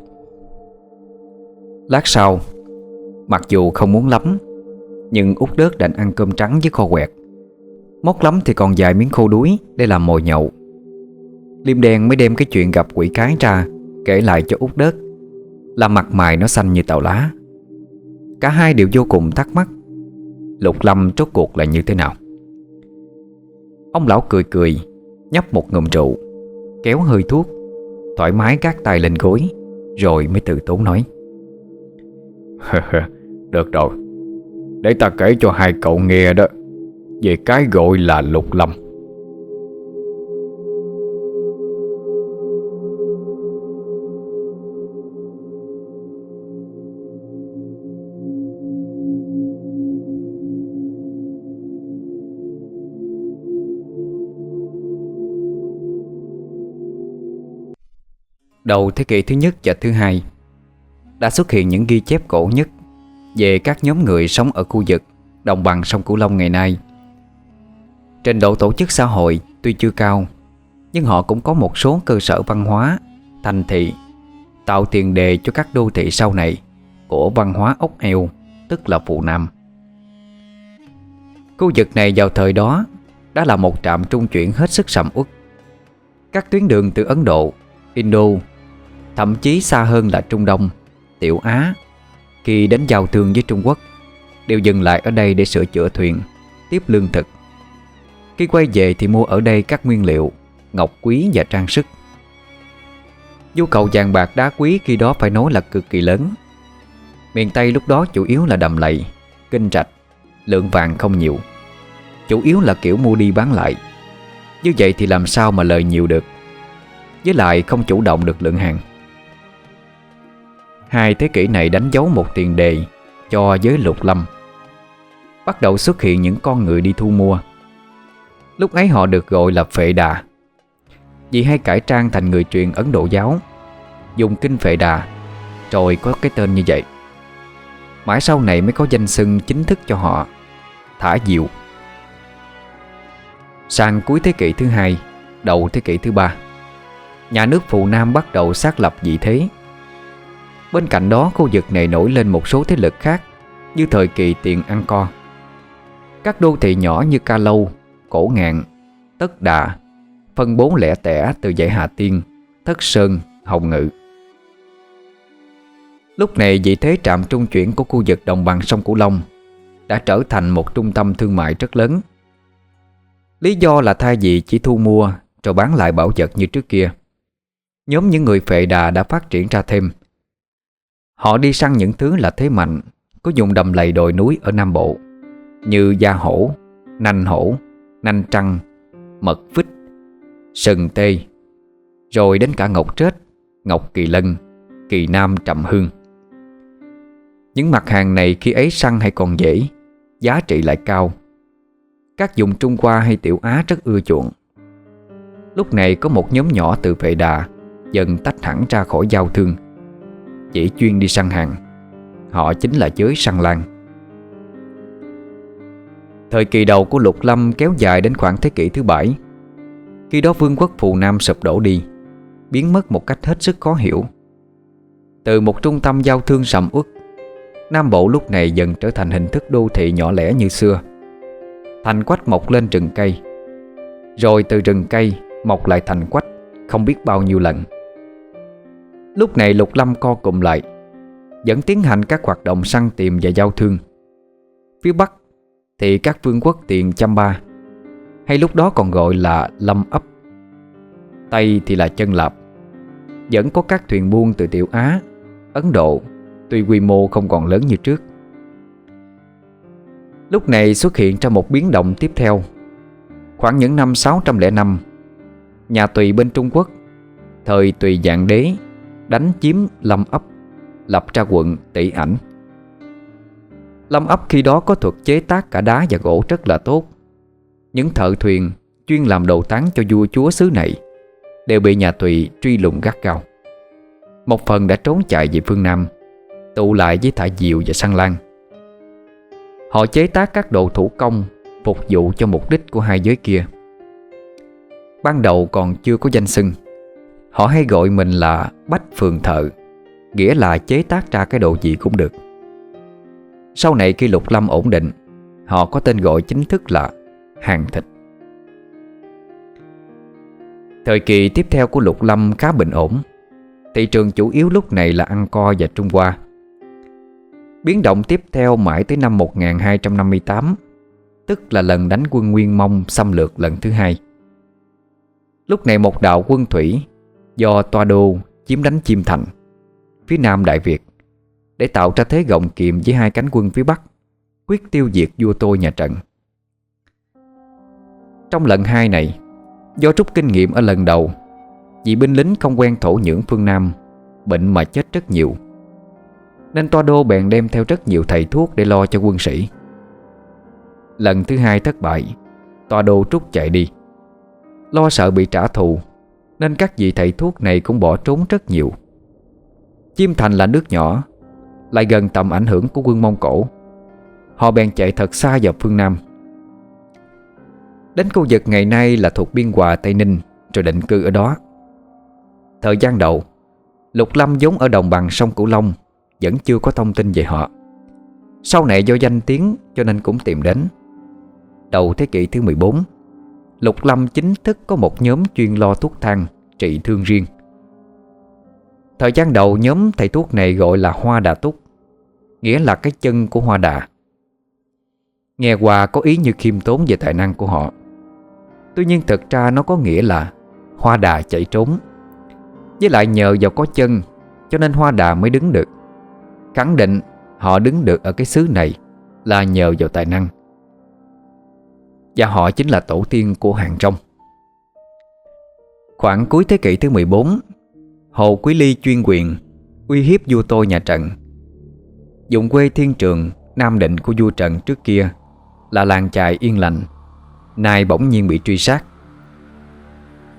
Lát sau, Mặc dù không muốn lắm, Nhưng út đớt đành ăn cơm trắng với kho quẹt. Móc lắm thì còn vài miếng khô đuối Để làm mồi nhậu. Liêm đen mới đem cái chuyện gặp quỷ cái ra, Kể lại cho út đớt. Làm mặt mày nó xanh như tàu lá. Cả hai đều vô cùng thắc mắc. Lục lâm rốt cuộc là như thế nào? Ông lão cười cười, Nhấp một ngụm rượu, Kéo hơi thuốc, Thoải mái gác tay lên gối, Rồi mới từ tốn nói. Được rồi, Để ta kể cho hai cậu nghe đó, Về cái gọi là lục lâm. Đầu thế kỷ thứ nhất và thứ hai, Đã xuất hiện những ghi chép cổ nhất Về các nhóm người sống ở khu vực Đồng bằng sông Cửu Long ngày nay. Trình độ tổ chức xã hội tuy chưa cao, Nhưng họ cũng có một số cơ sở văn hóa, Thành thị, Tạo tiền đề cho các đô thị sau này Của văn hóa ốc eo, Tức là phụ nam. Khu vực này vào thời đó Đã là một trạm trung chuyển hết sức sầm uất. Các tuyến đường từ Ấn Độ, Indo Thậm chí xa hơn là Trung Đông, Tiểu Á. Khi đến giao thương với Trung Quốc, Đều dừng lại ở đây để sửa chữa thuyền, Tiếp lương thực. Khi quay về thì mua ở đây các nguyên liệu, Ngọc quý và trang sức. Nhu cầu vàng bạc đá quý khi đó phải nói là cực kỳ lớn. Miền Tây lúc đó chủ yếu là đầm lầy, Kinh trạch Lượng vàng không nhiều. Chủ yếu là kiểu mua đi bán lại. Như vậy thì làm sao mà lời nhiều được? Với lại không chủ động được lượng hàng. Hai thế kỷ này đánh dấu một tiền đề Cho giới lục lâm. Bắt đầu xuất hiện những con người đi thu mua. Lúc ấy họ được gọi là phệ đà. Vì hay cải trang thành người truyền Ấn Độ giáo, Dùng kinh phệ đà Rồi có cái tên như vậy. Mãi sau này mới có danh xưng chính thức cho họ, Thả diệu. Sang cuối thế kỷ thứ hai, Đầu thế kỷ thứ ba, Nhà nước Phù Nam bắt đầu xác lập vị thế. Bên cạnh đó khu vực này nổi lên một số thế lực khác Như thời kỳ tiền ăn co. Các đô thị nhỏ như Ca Lâu, Cổ Ngạn, Tất Đà Phân bố lẻ tẻ từ dãy Hà Tiên, Thất Sơn, Hồng Ngự. Lúc này vị thế trạm trung chuyển của khu vực đồng bằng sông Cửu Long Đã trở thành một trung tâm thương mại rất lớn. Lý do là thay vì chỉ thu mua rồi bán lại bảo vật như trước kia Nhóm những người phệ đà đã phát triển ra thêm. Họ đi săn những thứ là thế mạnh Có dùng đầm lầy đồi núi ở Nam Bộ Như da hổ, nanh hổ, nanh trăng, mật vích, sừng tê Rồi đến cả ngọc trết, ngọc kỳ lân, kỳ nam trầm hương. Những mặt hàng này khi ấy săn hay còn dễ Giá trị lại cao. Các dùng Trung Hoa hay Tiểu Á rất ưa chuộng. Lúc này có một nhóm nhỏ từ vệ đà Dần tách hẳn ra khỏi giao thương chỉ chuyên đi săn hàng. Họ chính là giới săn lan Thời kỳ đầu của Lục Lâm kéo dài đến khoảng thế kỷ thứ bảy. Khi đó vương quốc Phù Nam sụp đổ đi, Biến mất một cách hết sức khó hiểu. Từ một trung tâm giao thương sầm uất, Nam Bộ lúc này dần trở thành hình thức đô thị nhỏ lẻ như xưa. Thành quách mọc lên rừng cây. Rồi từ rừng cây mọc lại thành quách Không biết bao nhiêu lần. Lúc này Lục Lâm co cụm lại, Vẫn tiến hành các hoạt động săn tìm và giao thương. Phía Bắc Thì các vương quốc tiền Chăm Ba, Hay lúc đó còn gọi là Lâm ấp. Tây thì là Chân Lạp. Vẫn có các thuyền buôn từ Tiểu Á, Ấn Độ, Tuy quy mô không còn lớn như trước. Lúc này xuất hiện ra một biến động tiếp theo. Khoảng những năm 605 Nhà tùy bên Trung Quốc, Thời tùy dạng đế Đánh chiếm Lâm ấp, Lập ra quận tỷ ảnh. Lâm ấp khi đó có thuật chế tác cả đá và gỗ rất là tốt. Những thợ thuyền chuyên làm đồ tán cho vua chúa xứ này Đều bị nhà Tùy truy lùng gắt cao Một phần đã trốn chạy về phương Nam, Tụ lại với thả diệu và săn lan. Họ chế tác các đồ thủ công Phục vụ cho mục đích của hai giới kia. Ban đầu còn chưa có danh xưng. Họ hay gọi mình là Bách Phường Thợ, Nghĩa là chế tác ra cái đồ gì cũng được. Sau này khi Lục Lâm ổn định, Họ có tên gọi chính thức là Hàng Thịt. Thời kỳ tiếp theo của Lục Lâm khá bình ổn. Thị trường chủ yếu lúc này là Ăn Co và Trung Hoa. Biến động tiếp theo mãi tới năm 1258 Tức là lần đánh quân Nguyên Mông xâm lược lần thứ hai. Lúc này một đạo quân thủy Do Toa Đô chiếm đánh Chiêm Thành Phía nam Đại Việt Để tạo ra thế gọng kiệm với hai cánh quân phía Bắc, Quyết tiêu diệt vua tôi nhà Trần. Trong lần hai này, Do rút kinh nghiệm ở lần đầu, Vì binh lính không quen thổ nhưỡng phương Nam, Bệnh mà chết rất nhiều, Nên Toa Đô bèn đem theo rất nhiều thầy thuốc Để lo cho quân sĩ Lần thứ hai thất bại, Toa Đô trút chạy đi, Lo sợ bị trả thù nên các vị thầy thuốc này cũng bỏ trốn rất nhiều. Chiêm Thành là nước nhỏ, Lại gần tầm ảnh hưởng của quân Mông Cổ. Họ bèn chạy thật xa vào phương Nam. Đến khu vực ngày nay là thuộc biên hòa, Tây Ninh, Rồi định cư ở đó. Thời gian đầu, Lục Lâm vốn ở đồng bằng sông Cửu Long, Vẫn chưa có thông tin về họ. Sau này do danh tiếng, cho nên cũng tìm đến. Đầu thế kỷ thứ 14 Lục Lâm chính thức có một nhóm chuyên lo thuốc thang, Trị thương riêng. Thời gian đầu, nhóm thầy thuốc này gọi là Hoa Đà Túc, Nghĩa là cái chân của Hoa Đà. Nghe qua có ý như khiêm tốn về tài năng của họ. Tuy nhiên thực ra nó có nghĩa là Hoa Đà chạy trốn. Với lại nhờ vào có chân, Cho nên Hoa Đà mới đứng được. Khẳng định họ đứng được ở cái xứ này Là nhờ vào tài năng. Và họ chính là tổ tiên của hàng trong. Khoảng cuối thế kỷ thứ 14 Hồ Quý Ly chuyên quyền Uy hiếp vua tôi nhà Trần. Dùng quê thiên trường Nam định của vua Trần trước kia Là làng chài yên lành, Nay bỗng nhiên bị truy sát.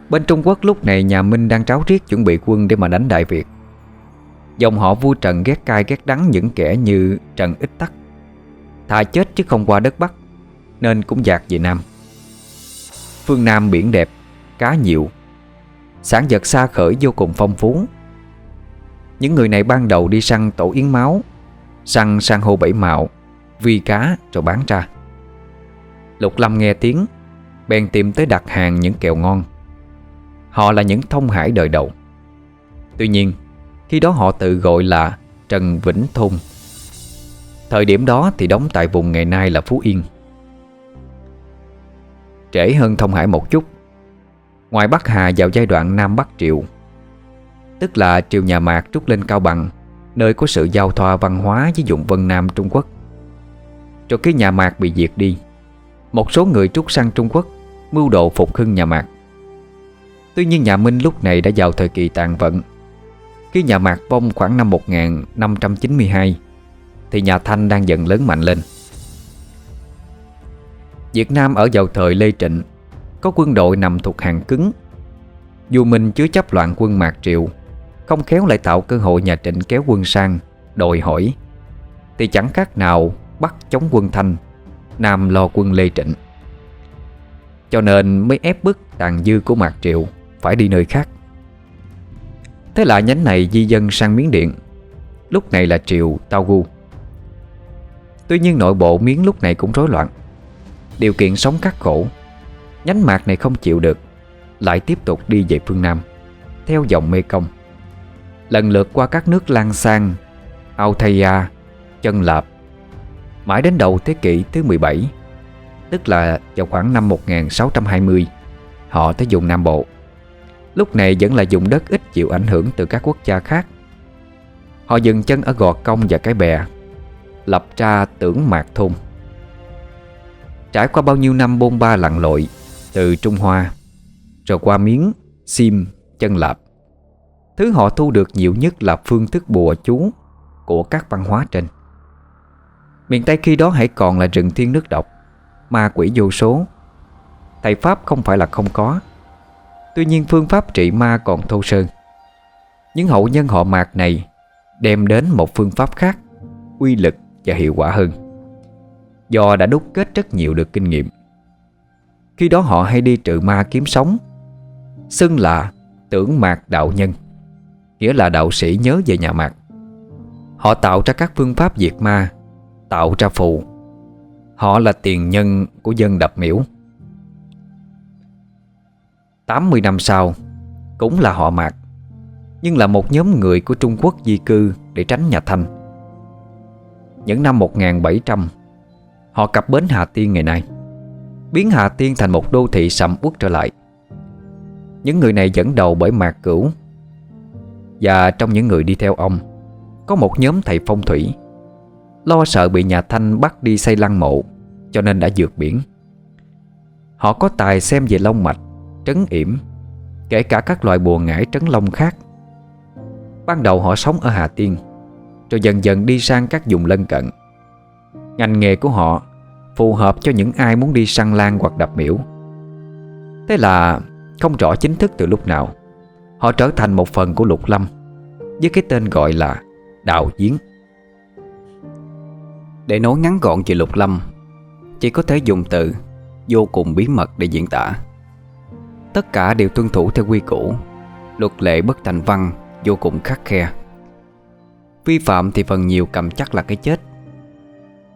Bên Trung Quốc lúc này nhà Minh đang tráo riết chuẩn bị quân để mà đánh Đại Việt. Dòng họ vua Trần ghét cay ghét đắng những kẻ như Trần Ích Tắc. Thà chết chứ không qua đất Bắc. Nên cũng dạt về Nam. Phương Nam biển đẹp, Cá nhiều. Sản vật xa khởi vô cùng phong phú. Những người này ban đầu đi săn tổ yến máu, Săn sang hô bảy mạo, Vi cá rồi bán ra. Lục Lâm nghe tiếng, Bèn tìm tới đặt hàng những kẹo ngon. Họ là những thông hải đời đầu. Tuy nhiên, Khi đó họ tự gọi là Trần Vĩnh Thôn. Thời điểm đó thì đóng tại vùng ngày nay là Phú Yên. Trễ hơn Thông Hải một chút. Ngoài Bắc Hà vào giai đoạn Nam Bắc Triều, Tức là triều nhà Mạc trút lên Cao Bằng, Nơi có sự giao thoa văn hóa với vùng Vân Nam Trung Quốc. Cho cái nhà Mạc bị diệt đi, Một số người trút sang Trung Quốc, Mưu độ phục hưng nhà Mạc. Tuy nhiên nhà Minh lúc này đã vào thời kỳ tàn vận. Khi nhà Mạc vong khoảng năm 1592 Thì nhà Thanh đang dần lớn mạnh lên. Việt Nam ở vào thời Lê Trịnh, Có quân đội nằm thuộc hàng cứng. Dù mình chứa chấp loạn quân Mạc Triệu Không khéo lại tạo cơ hội nhà Trịnh kéo quân sang, Đòi hỏi. Thì chẳng khác nào bắt chống quân Thanh, Nam lo quân Lê Trịnh. Cho nên mới ép bức tàn dư của Mạc Triệu Phải đi nơi khác. Thế là nhánh này di dân sang Miến Điện, Lúc này là Triệu Tao Gu. Tuy nhiên nội bộ Miến lúc này cũng rối loạn. Điều kiện sống khắc khổ. Nhánh mạc này không chịu được, Lại tiếp tục đi về phương Nam, Theo dòng Mê Công Lần lượt qua các nước Lan Sang Autaya Chân Lạp, Mãi đến đầu thế kỷ thứ 17 Tức là vào khoảng năm 1620 Họ tới vùng Nam Bộ. Lúc này vẫn là vùng đất ít chịu ảnh hưởng từ các quốc gia khác. Họ dừng chân ở Gò Công và Cái Bè, Lập ra tưởng Mạc Thung. Trải qua bao nhiêu năm bôn ba lặn lội Từ Trung Hoa Rồi qua Miếng, Sim, Chân Lạp Thứ họ thu được nhiều nhất là phương thức bùa chú Của các văn hóa trên. Miền Tây khi đó hãy còn là rừng thiên nước độc Ma quỷ vô số. Thầy Pháp không phải là không có. Tuy nhiên phương pháp trị ma còn thô sơ. Những hậu nhân họ mạc này Đem đến một phương pháp khác Uy lực và hiệu quả hơn. Do đã đúc kết rất nhiều được kinh nghiệm. Khi đó họ hay đi trừ ma kiếm sống, Xưng là tưởng mạc đạo nhân, Nghĩa là đạo sĩ nhớ về nhà mạc. Họ tạo ra các phương pháp diệt ma, Tạo ra phù. Họ là tiền nhân của dân đập miễu. 80 năm sau, Cũng là họ mạc, Nhưng là một nhóm người của Trung Quốc di cư Để tránh nhà Thanh. Những năm 1700 Họ cập bến Hà Tiên ngày nay. Biến Hà Tiên thành một đô thị sầm uất trở lại. Những người này dẫn đầu bởi Mạc Cửu. Và trong những người đi theo ông, Có một nhóm thầy phong thủy. Lo sợ bị nhà Thanh bắt đi xây lăng mộ, Cho nên đã vượt biển. Họ có tài xem về long mạch, Trấn yểm, Kể cả các loại bùa ngải trấn long khác. Ban đầu họ sống ở Hà Tiên, Rồi dần dần đi sang các vùng lân cận. Ngành nghề của họ Phù hợp cho những ai muốn đi săn lan hoặc đập miễu. Thế là Không rõ chính thức từ lúc nào, Họ trở thành một phần của Lục Lâm Với cái tên gọi là Đạo Giếng. Để nói ngắn gọn về Lục Lâm, Chỉ có thể dùng từ Vô cùng bí mật để diễn tả. Tất cả đều tuân thủ theo quy củ, Luật lệ bất thành văn Vô cùng khắc khe. Vi phạm thì phần nhiều cầm chắc là cái chết.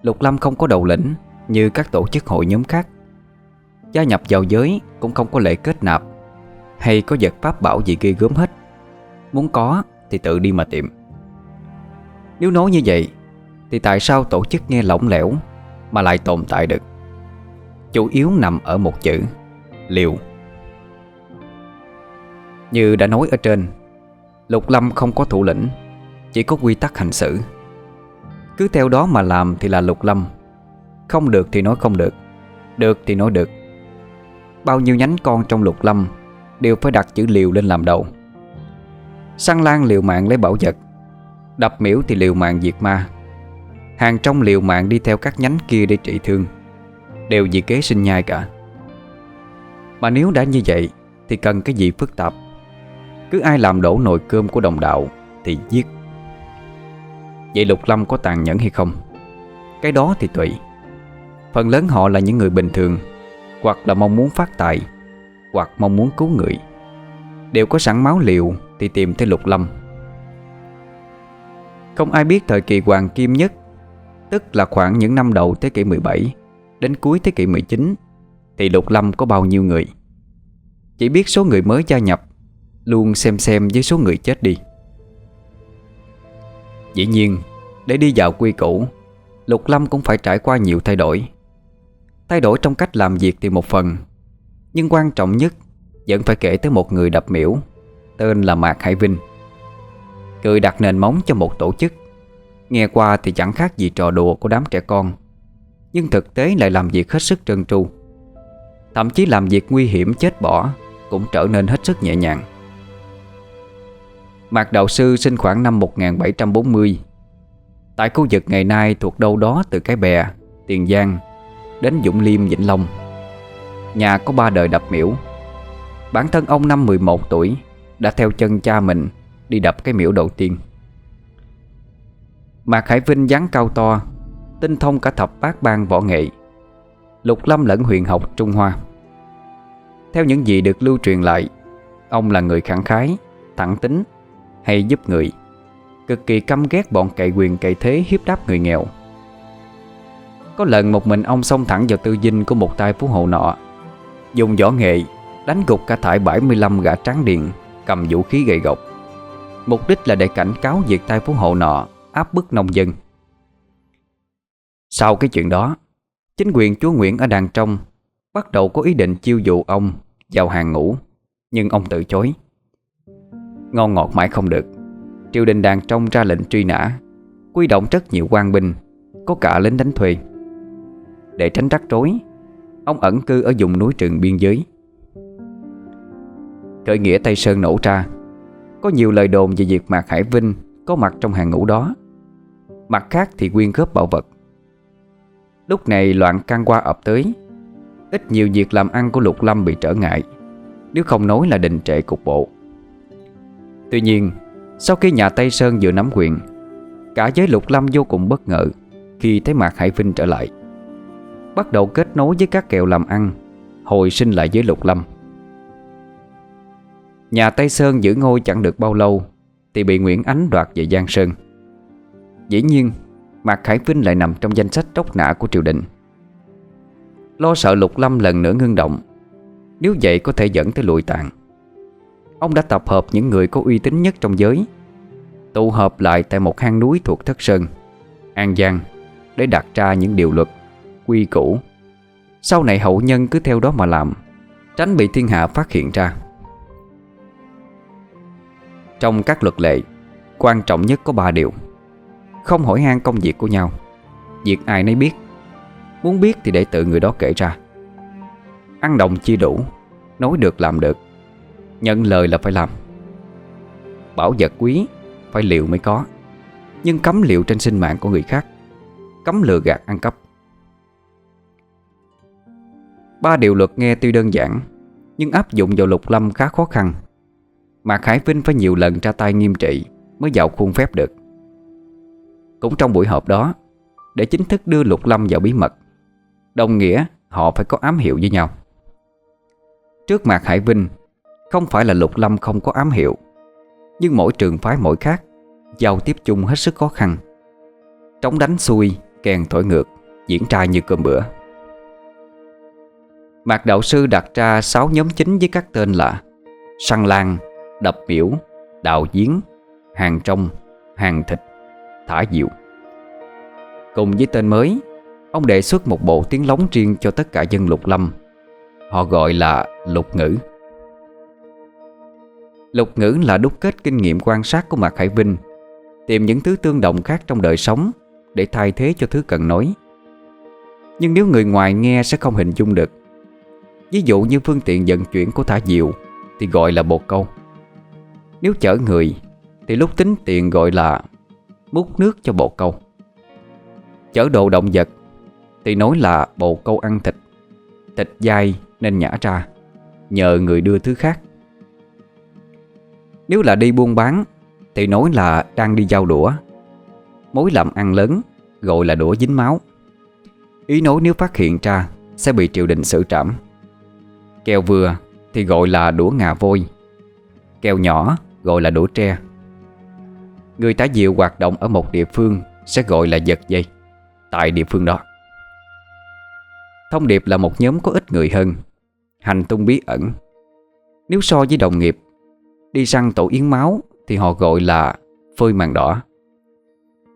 Lục Lâm không có đầu lĩnh, Như các tổ chức hội nhóm khác. Gia nhập vào giới Cũng không có lệ kết nạp, Hay có vật pháp bảo gì ghê gớm hết. Muốn có thì tự đi mà tìm. Nếu nói như vậy, Thì tại sao tổ chức nghe lỏng lẻo Mà lại tồn tại được? Chủ yếu nằm ở một chữ, Liều. Như đã nói ở trên, Lục Lâm không có thủ lĩnh, Chỉ có quy tắc hành xử. Cứ theo đó mà làm thì là Lục Lâm. Không được thì nói không được Được thì nói được. Bao nhiêu nhánh con trong Lục Lâm Đều phải đặt chữ liều lên làm đầu. Săn lan liều mạng lấy bảo vật, Đập miễu thì liều mạng diệt ma. Hàng trong liều mạng đi theo các nhánh kia để trị thương, Đều vì kế sinh nhai cả. Mà nếu đã như vậy Thì cần cái gì phức tạp? Cứ ai làm đổ nồi cơm của đồng đạo Thì giết Vậy Lục Lâm có tàn nhẫn hay không? Cái đó thì tùy. Phần lớn họ là những người bình thường, Hoặc là mong muốn phát tài, Hoặc mong muốn cứu người. Đều có sẵn máu liều Thì tìm tới Lục Lâm. Không ai biết thời kỳ hoàng kim nhất, Tức là khoảng những năm đầu thế kỷ 17 Đến cuối thế kỷ 19 Thì Lục Lâm có bao nhiêu người? Chỉ biết số người mới gia nhập, Luôn xem xem với số người chết đi. Dĩ nhiên, Để đi vào quy củ, Lục Lâm cũng phải trải qua nhiều thay đổi. Thay đổi trong cách làm việc thì một phần, Nhưng quan trọng nhất Vẫn phải kể tới một người đập miễu, Tên là Mạc Hải Vinh. Người đặt nền móng cho một tổ chức. Nghe qua thì chẳng khác gì trò đùa của đám trẻ con, Nhưng thực tế lại làm việc hết sức trơn tru. Thậm chí làm việc nguy hiểm chết bỏ Cũng trở nên hết sức nhẹ nhàng. Mạc Đạo Sư sinh khoảng năm 1740 Tại khu vực ngày nay thuộc đâu đó từ Cái Bè, Tiền Giang Đến Dũng Liêm, Vĩnh Long. Nhà có ba đời đập miễu. Bản thân ông năm 11 tuổi Đã theo chân cha mình Đi đập cái miễu đầu tiên. Mạc Hải Vinh dáng cao to Tinh thông cả thập bát ban võ nghệ Lục lâm lẫn huyền học Trung Hoa. Theo những gì được lưu truyền lại Ông là người khẳng khái Thẳng tính hay giúp người Cực kỳ căm ghét bọn cậy quyền cậy thế hiếp đáp người nghèo Có lần một mình ông xông thẳng vào tư dinh của một tay phú hộ nọ Dùng võ nghệ Đánh gục cả thải 75 gã tráng điện Cầm vũ khí gậy gộc Mục đích là để cảnh cáo việc tay phú hộ nọ áp bức nông dân. Sau cái chuyện đó, chính quyền chúa Nguyễn ở đàn trong bắt đầu có ý định chiêu dụ ông vào hàng ngũ, nhưng ông từ chối. Ngon ngọt mãi không được, triều đình đang trong ra lệnh truy nã, quy động rất nhiều quan binh, có cả lính đánh thuê. Để tránh rắc rối, ông ẩn cư ở vùng núi rừng biên giới. Khởi nghĩa Tây Sơn nổ ra, có nhiều lời đồn về việc Mạc Hải Vinh có mặt trong hàng ngũ đó Mặt khác thì quyên góp bảo vật Lúc này loạn can qua ập tới Ít nhiều việc làm ăn của Lục Lâm bị trở ngại Nếu không nói là đình trệ cục bộ Tuy nhiên, Sau khi nhà Tây Sơn vừa nắm quyền, Cả giới Lục Lâm vô cùng bất ngờ Khi thấy Mạc Hải Vinh trở lại. Bắt đầu kết nối với các kèo làm ăn, Hồi sinh lại với Lục Lâm. Nhà Tây Sơn giữ ngôi chẳng được bao lâu Thì bị Nguyễn Ánh đoạt về Giang Sơn. Dĩ nhiên, Mạc Khải Vinh lại nằm trong danh sách tróc nã của triều đình. Lo sợ Lục Lâm lần nữa ngưng động, Nếu vậy có thể dẫn tới lụi tàn. Ông đã tập hợp những người có uy tín nhất trong giới. Tụ hợp lại tại một hang núi thuộc Thất Sơn, An Giang, Để đặt ra những điều luật, Quy củ. Sau này hậu nhân cứ theo đó mà làm, Tránh bị thiên hạ phát hiện ra. Trong các luật lệ, Quan trọng nhất có ba điều. Không hỏi han công việc của nhau, Việc ai nấy biết. Muốn biết thì để tự người đó kể ra. Ăn đồng chia đủ, Nói được làm được. Nhận lời là phải làm. Bảo vật quý Phải liệu mới có, Nhưng cấm liệu trên sinh mạng của người khác, Cấm lừa gạt ăn cắp. Ba điều luật nghe tuy đơn giản, Nhưng áp dụng vào lục lâm khá khó khăn, Mà Khải Vinh phải nhiều lần ra tay nghiêm trị Mới vào khuôn phép được. Cũng trong buổi họp đó, Để chính thức đưa Lục Lâm vào bí mật, Đồng nghĩa họ phải có ám hiệu với nhau. Trước mặt Hải Vinh không phải là Lục Lâm không có ám hiệu Nhưng mỗi trường phái mỗi khác Giao tiếp chung hết sức khó khăn. Trống đánh xuôi Kèn thổi ngược Diễn ra như cơm bữa. Mạc đạo sư đặt ra 6 nhóm chính với các tên là Săn lan, đập miễu, đào giếng, hàng trong, hàng thịt, thả diệu. Cùng với tên mới Ông đề xuất một bộ tiếng lóng riêng cho tất cả dân lục lâm. Họ gọi là lục ngữ. Lục ngữ là đúc kết kinh nghiệm quan sát của Mạc Hải Vinh. Tìm những thứ tương đồng khác trong đời sống Để thay thế cho thứ cần nói. Nhưng nếu người ngoài nghe sẽ không hình dung được. Ví dụ như phương tiện vận chuyển của thả diều Thì gọi là bồ câu. Nếu chở người Thì lúc tính tiền gọi là Múc nước cho bộ câu. Chở đồ động vật Thì nói là bộ câu ăn thịt. Thịt dai nên nhả ra, Nhờ người đưa thứ khác. Nếu là đi buôn bán, Thì nói là đang đi giao đũa. Mối làm ăn lớn, Gọi là đũa dính máu. Ý nói nếu phát hiện ra, Sẽ bị triều đình xử trảm. Kèo vừa thì gọi là đũa ngà vôi Kèo nhỏ gọi là đũa tre. Người tả diệu hoạt động ở một địa phương Sẽ gọi là giật dây, Tại địa phương đó. Thông điệp là một nhóm có ít người hơn, Hành tung bí ẩn. Nếu so với đồng nghiệp Đi săn tổ yến máu Thì họ gọi là phơi màn đỏ.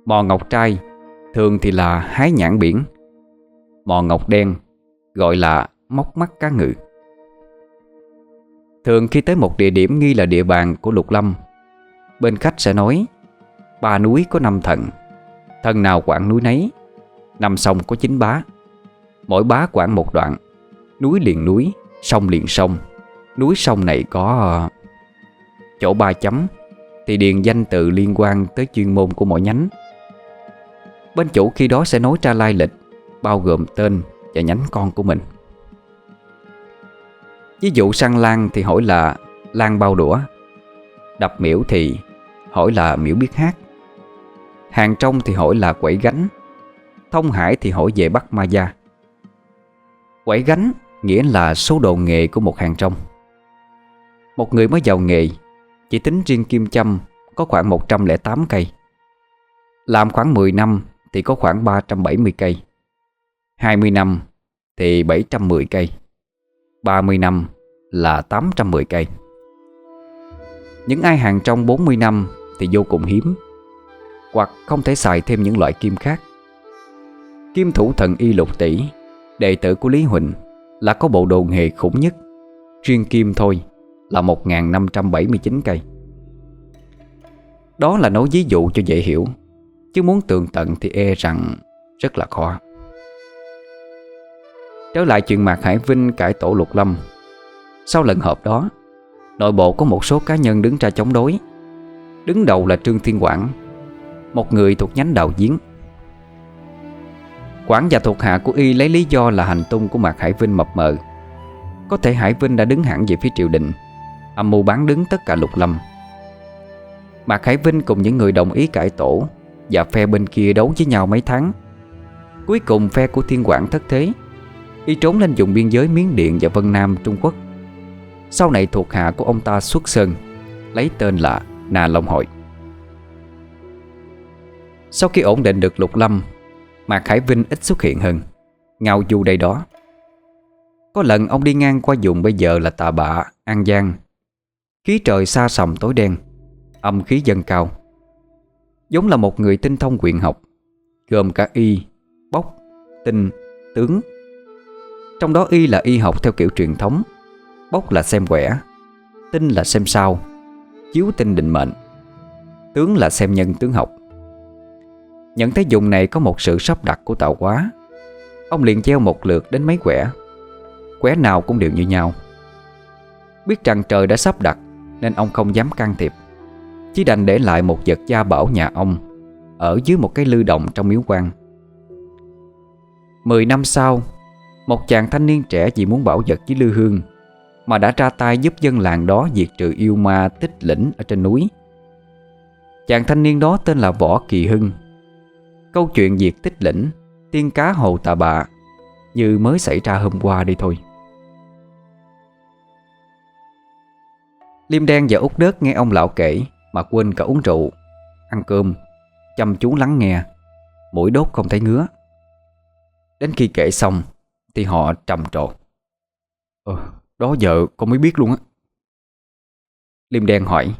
Mò ngọc trai Thường thì là hái nhãn biển. Mò ngọc đen Gọi là móc mắt cá ngự Thường khi tới một địa điểm nghi là địa bàn của Lục Lâm Bên khách sẽ nói Ba núi có năm thần Thần nào quản núi nấy Năm sông có chín bá. Mỗi bá quản một đoạn Núi liền núi, sông liền sông Núi sông này có Chỗ ba chấm, Thì điền danh từ liên quan tới chuyên môn của mỗi nhánh. Bên chủ khi đó sẽ nói ra lai lịch, Bao gồm tên và nhánh con của mình. Ví dụ săn lan thì hỏi là Lan bao đũa, Đập miễu thì hỏi là miễu biết hát. Hàng trong thì hỏi là quẩy gánh, Thông hải thì hỏi về Bắc Ma Gia. Quẩy gánh nghĩa là số đồ nghề của một hàng trong. Một người mới vào nghề chỉ tính riêng kim châm có khoảng 108 cây. Làm khoảng 10 năm thì có khoảng 370 cây. 20 năm thì 710 cây. 30 năm là 810 cây. Những ai hàng trong 40 năm thì vô cùng hiếm, Hoặc không thể xài thêm những loại kim khác. Kim thủ thần y lục tỷ, Đệ tử của Lý Huỳnh, Là có bộ đồ nghề khủng nhất. Riêng kim thôi là 1.579 cây. Đó là nói ví dụ cho dễ hiểu, Chứ muốn tường tận thì e rằng Rất là khó. Trở lại chuyện Mạc Hải Vinh cải tổ lục lâm. Sau lần họp đó, Nội bộ có một số cá nhân đứng ra chống đối. Đứng đầu là Trương Thiên Quảng, Một người thuộc nhánh đạo giếng. Quảng và thuộc hạ của y lấy lý do là hành tung của Mạc Hải Vinh mập mờ. Có thể Hải Vinh đã đứng hẳn về phía triều đình. Âm mưu bán đứng tất cả lục lâm. Mạc Hải Vinh cùng những người đồng ý cải tổ Và phe bên kia đấu với nhau mấy tháng. Cuối cùng phe của Thiên Quảng thất thế Y trốn lên vùng biên giới Miến Điện và Vân Nam Trung Quốc. Sau này thuộc hạ của ông ta xuất sơn Lấy tên là Nà Long Hội. Sau khi ổn định được lục lâm Mạc Hải Vinh ít xuất hiện hơn Ngao du đây đó. Có lần ông đi ngang qua vùng bây giờ là Tà Bạ, An Giang. Khí trời xa sầm tối đen Âm khí dâng cao. Giống là một người tinh thông quyện học Gồm cả y, bốc, tinh, tướng. Trong đó y là y học theo kiểu truyền thống Bốc là xem quẻ Tinh là xem sao Chiếu tinh định mệnh Tướng là xem nhân tướng học. Nhận thấy dùng này có một sự sắp đặt của tạo hóa. Ông liền treo một lượt đến mấy quẻ Quẻ nào cũng đều như nhau. Biết rằng trời đã sắp đặt nên ông không dám can thiệp. Chỉ đành để lại một vật gia bảo nhà ông Ở dưới một cái lư động trong miếu quan. Mười năm sau, Một chàng thanh niên trẻ chỉ muốn bảo vật với lư hương Mà đã ra tay giúp dân làng đó diệt trừ yêu ma tích lĩnh ở trên núi. Chàng thanh niên đó tên là Võ Kỳ Hưng. Câu chuyện diệt tích lĩnh, Tiên cá hồ tà bạ Như mới xảy ra hôm qua đi thôi. Liêm đen và út đớt nghe ông lão kể Mà quên cả uống rượu Ăn cơm Chăm chú lắng nghe. Mũi đốt không thấy ngứa. Đến khi kể xong Thì họ trầm trồ. Ờ, đó giờ con mới biết luôn á. Liêm đen hỏi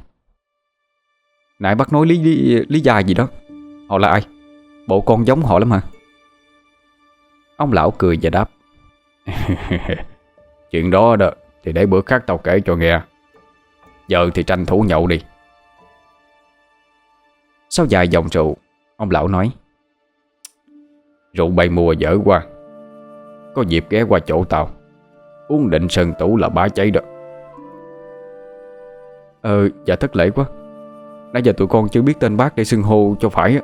Nãy bác nói lý, lý, lý dài gì đó? Họ là ai? Bộ con giống họ lắm hả? Ông lão cười và đáp Chuyện đó đó Thì để bữa khác tao kể cho nghe. Giờ thì tranh thủ nhậu đi. Sau vài dòng rượu, Ông lão nói, Rượu bay mùa dở qua Có dịp ghé qua chỗ tao Uống định sơn tủ là bá cháy đó. Ờ dạ thất lễ quá. Nãy giờ tụi con chưa biết tên bác để xưng hô cho phải á.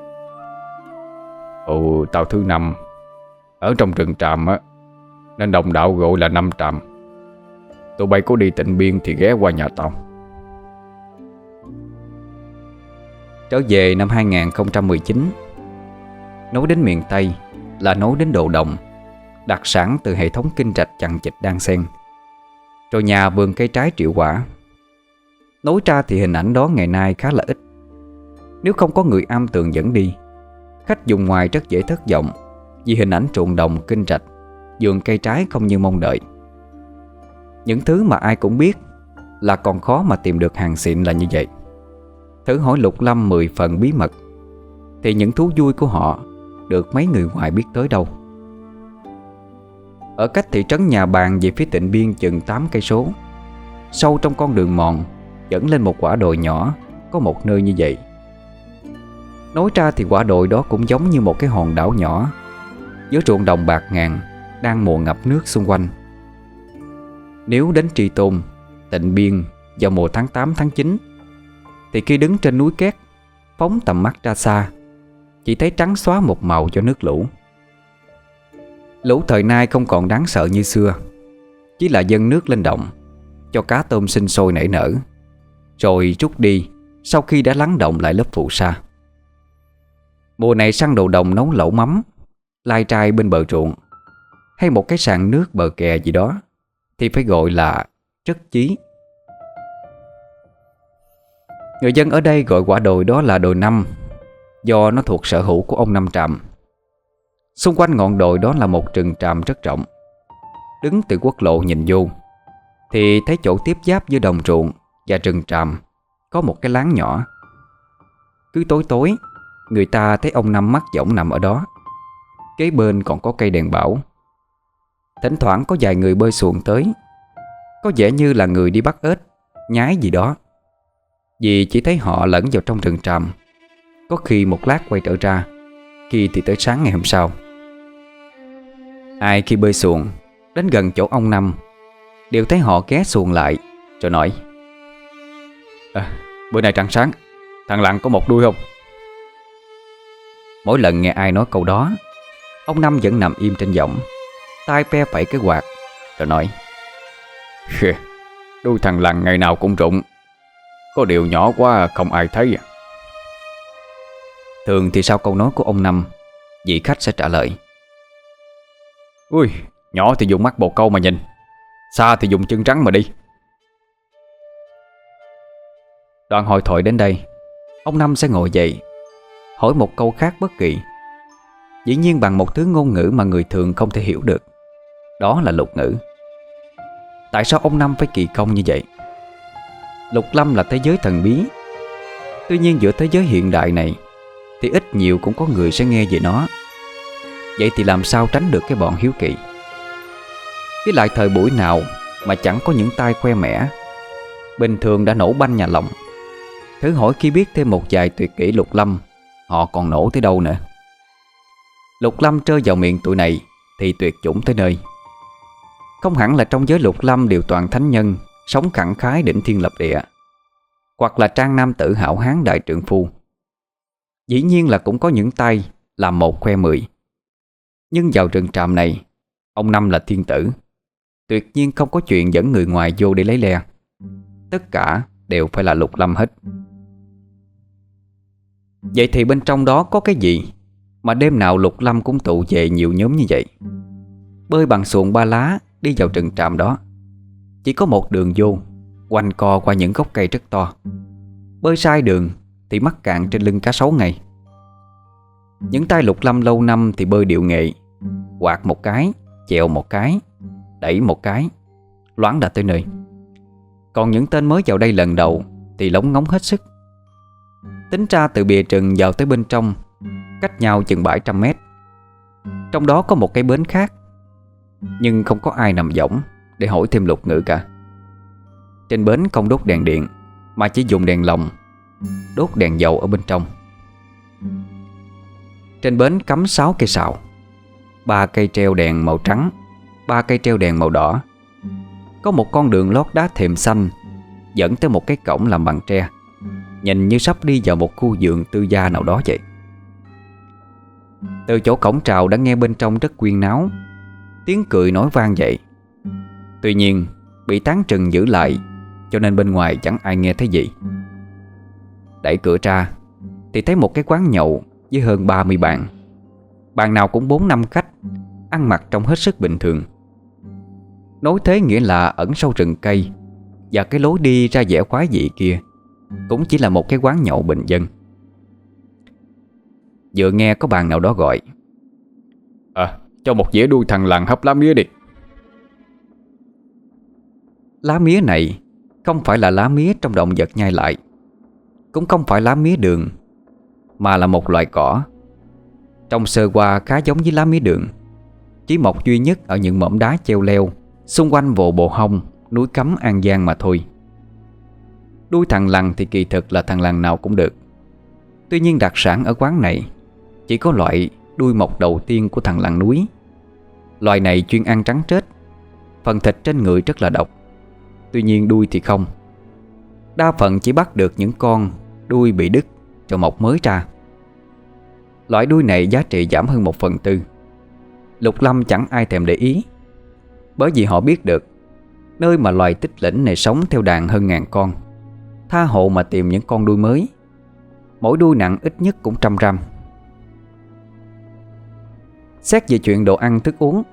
Ồ tao thứ năm. Ở trong rừng tràm á, Nên đồng đạo gọi là năm tràm. Tụi bay có đi tịnh biên thì ghé qua nhà tao Trở về năm 2019 Nối đến miền Tây là nối đến đồ đồng, Đặc sản từ hệ thống kinh rạch chằng chịch đang sen. Rồi nhà vườn cây trái triệu quả. Nối ra thì hình ảnh đó ngày nay khá là ít. Nếu không có người am tường dẫn đi, Khách dùng ngoài rất dễ thất vọng Vì hình ảnh trộn đồng kinh rạch, Vườn cây trái không như mong đợi. Những thứ mà ai cũng biết Là còn khó mà tìm được hàng xịn là như vậy. Thử hỏi Lục Lâm 10 phần bí mật. Thì những thú vui của họ Được mấy người ngoài biết tới đâu? Ở cách thị trấn nhà bàn về phía tịnh biên chừng 8 cây số. Sâu trong con đường mòn, Dẫn lên một quả đồi nhỏ, Có một nơi như vậy. Nói ra thì quả đồi đó cũng giống như một cái hòn đảo nhỏ Giữa ruộng đồng bạc ngàn, Đang mùa ngập nước xung quanh. Nếu đến Tri Tôn, Tịnh Biên vào mùa tháng 8 tháng 9 thì khi đứng trên núi két, Phóng tầm mắt ra xa, Chỉ thấy trắng xóa một màu cho nước lũ. Lũ thời nay không còn đáng sợ như xưa, Chỉ là dân nước lên động Cho cá tôm sinh sôi nảy nở, Rồi rút đi Sau khi đã lắng động lại lớp phụ sa. Mùa này săn đồ đồng nấu lẩu mắm, Lai trai bên bờ ruộng, Hay một cái sàn nước bờ kè gì đó, Thì phải gọi là chất chí. Người dân ở đây gọi quả đồi đó là đồi năm, Do nó thuộc sở hữu của ông Năm Trạm. Xung quanh ngọn đồi đó là một rừng tràm rất rộng. Đứng từ quốc lộ nhìn vô, Thì thấy chỗ tiếp giáp giữa đồng ruộng và rừng tràm Có một cái láng nhỏ. Cứ tối tối, Người ta thấy ông Năm mắt võng nằm ở đó. Kế bên còn có cây đèn bảo. Thỉnh thoảng có vài người bơi xuồng tới. Có vẻ như là người đi bắt ếch, Nhái gì đó. Vì chỉ thấy họ lẫn vào trong rừng tràm. Có khi một lát quay trở ra Khi thì tới sáng ngày hôm sau. Ai khi bơi xuồng Đến gần chỗ ông Năm Đều thấy họ ghé xuồng lại Rồi nói à, Bữa nay trăng sáng Thằng Lặng có một đuôi không? Mỗi lần nghe ai nói câu đó Ông Năm vẫn nằm im trên võng tay pe phẩy cái quạt Rồi nói Đuôi thằng Lặng ngày nào cũng rụng có điều nhỏ quá, không ai thấy. À Thường thì sau câu nói của ông Năm, Vị khách sẽ trả lời. Ui, Nhỏ thì dùng mắt bồ câu mà nhìn, Xa thì dùng chân trắng mà đi. Đoạn hội thoại đến đây, Ông Năm sẽ ngồi dậy, Hỏi một câu khác bất kỳ. Dĩ nhiên bằng một thứ ngôn ngữ mà người thường không thể hiểu được. Đó là lục ngữ. Tại sao ông Năm phải kỳ công như vậy? Lục Lâm là thế giới thần bí. Tuy nhiên giữa thế giới hiện đại này Thì ít nhiều cũng có người sẽ nghe về nó. Vậy thì làm sao tránh được cái bọn hiếu kỳ Với lại thời buổi nào Mà chẳng có những tai khoe mẻ, Bình thường đã nổ banh nhà lòng. Thử hỏi khi biết thêm một vài tuyệt kỹ lục lâm Họ còn nổ tới đâu nữa? Lục lâm trơ vào miệng tụi này Thì tuyệt chủng tới nơi. Không hẳn là trong giới lục lâm đều toàn thánh nhân Sống khẳng khái đỉnh thiên lập địa, Hoặc là trang nam tử hảo hán đại trượng phu. Dĩ nhiên là cũng có những tay Làm một khoe mười. Nhưng vào rừng tràm này, Ông Năm là thiên tử, Tuyệt nhiên không có chuyện dẫn người ngoài vô để lấy le. Tất cả đều phải là lục lâm hết. Vậy thì bên trong đó có cái gì Mà đêm nào lục lâm cũng tụ về nhiều nhóm như vậy? Bơi bằng xuồng ba lá Đi vào rừng tràm đó. Chỉ có một đường vô Quanh co qua những gốc cây rất to. Bơi sai đường Thì mắc cạn trên lưng cá sấu ngay. Những tay lục lâm lâu năm Thì bơi điệu nghệ Quạt một cái, chèo một cái Đẩy một cái Loáng đã tới nơi. Còn những tên mới vào đây lần đầu Thì lóng ngóng hết sức. Tính ra từ bìa rừng vào tới bên trong Cách nhau chừng 700 mét. Trong đó có một cái bến khác Nhưng không có ai nằm võng. Để hỏi thêm lục ngữ cả. Trên bến không đốt đèn điện, Mà chỉ dùng đèn lồng, Đốt đèn dầu ở bên trong. Trên bến cắm 6 cây sào, ba cây treo đèn màu trắng, ba cây treo đèn màu đỏ. Có một con đường lót đá thềm xanh, Dẫn tới một cái cổng làm bằng tre, Nhìn như sắp đi vào một khu vườn tư gia nào đó vậy. Từ chỗ cổng trào đã nghe bên trong rất quyên náo, Tiếng cười nói vang dậy. Tuy nhiên, Bị tán trừng giữ lại, Cho nên bên ngoài chẳng ai nghe thấy gì. Đẩy cửa ra, Thì thấy một cái quán nhậu Với hơn 30 bàn Bàn nào cũng 4 năm khách, Ăn mặc trong hết sức bình thường. Nói thế nghĩa là ẩn sâu rừng cây, Và cái lối đi ra vẻ quái dị kia Cũng chỉ là một cái quán nhậu bình dân. Vừa nghe có bàn nào đó gọi À cho một dĩa đuôi thằng làng hấp lá mía đi. Lá mía này Không phải là lá mía trong động vật nhai lại, Cũng không phải lá mía đường, Mà là một loại cỏ. Trong sơ qua khá giống với lá mía đường, Chỉ mọc duy nhất ở những mỏm đá treo leo Xung quanh vồ bồ hông, Núi cấm An Giang mà thôi. Đuôi thằng lằn thì kỳ thực là thằng lằn nào cũng được. Tuy nhiên đặc sản ở quán này Chỉ có loại đuôi mọc đầu tiên của thằng lằn núi. Loài này chuyên ăn trắng trết, Phần thịt trên người rất là độc. Tuy nhiên đuôi thì không. Đa phần chỉ bắt được những con Đuôi bị đứt Rồi mọc mới ra. Loại đuôi này giá trị giảm hơn một phần tư. Lục lâm chẳng ai thèm để ý, Bởi vì họ biết được Nơi mà loài tích lĩnh này sống theo đàn hơn ngàn con. Tha hộ mà tìm những con đuôi mới, Mỗi đuôi nặng ít nhất cũng trăm gram. Xét về chuyện đồ ăn thức uống,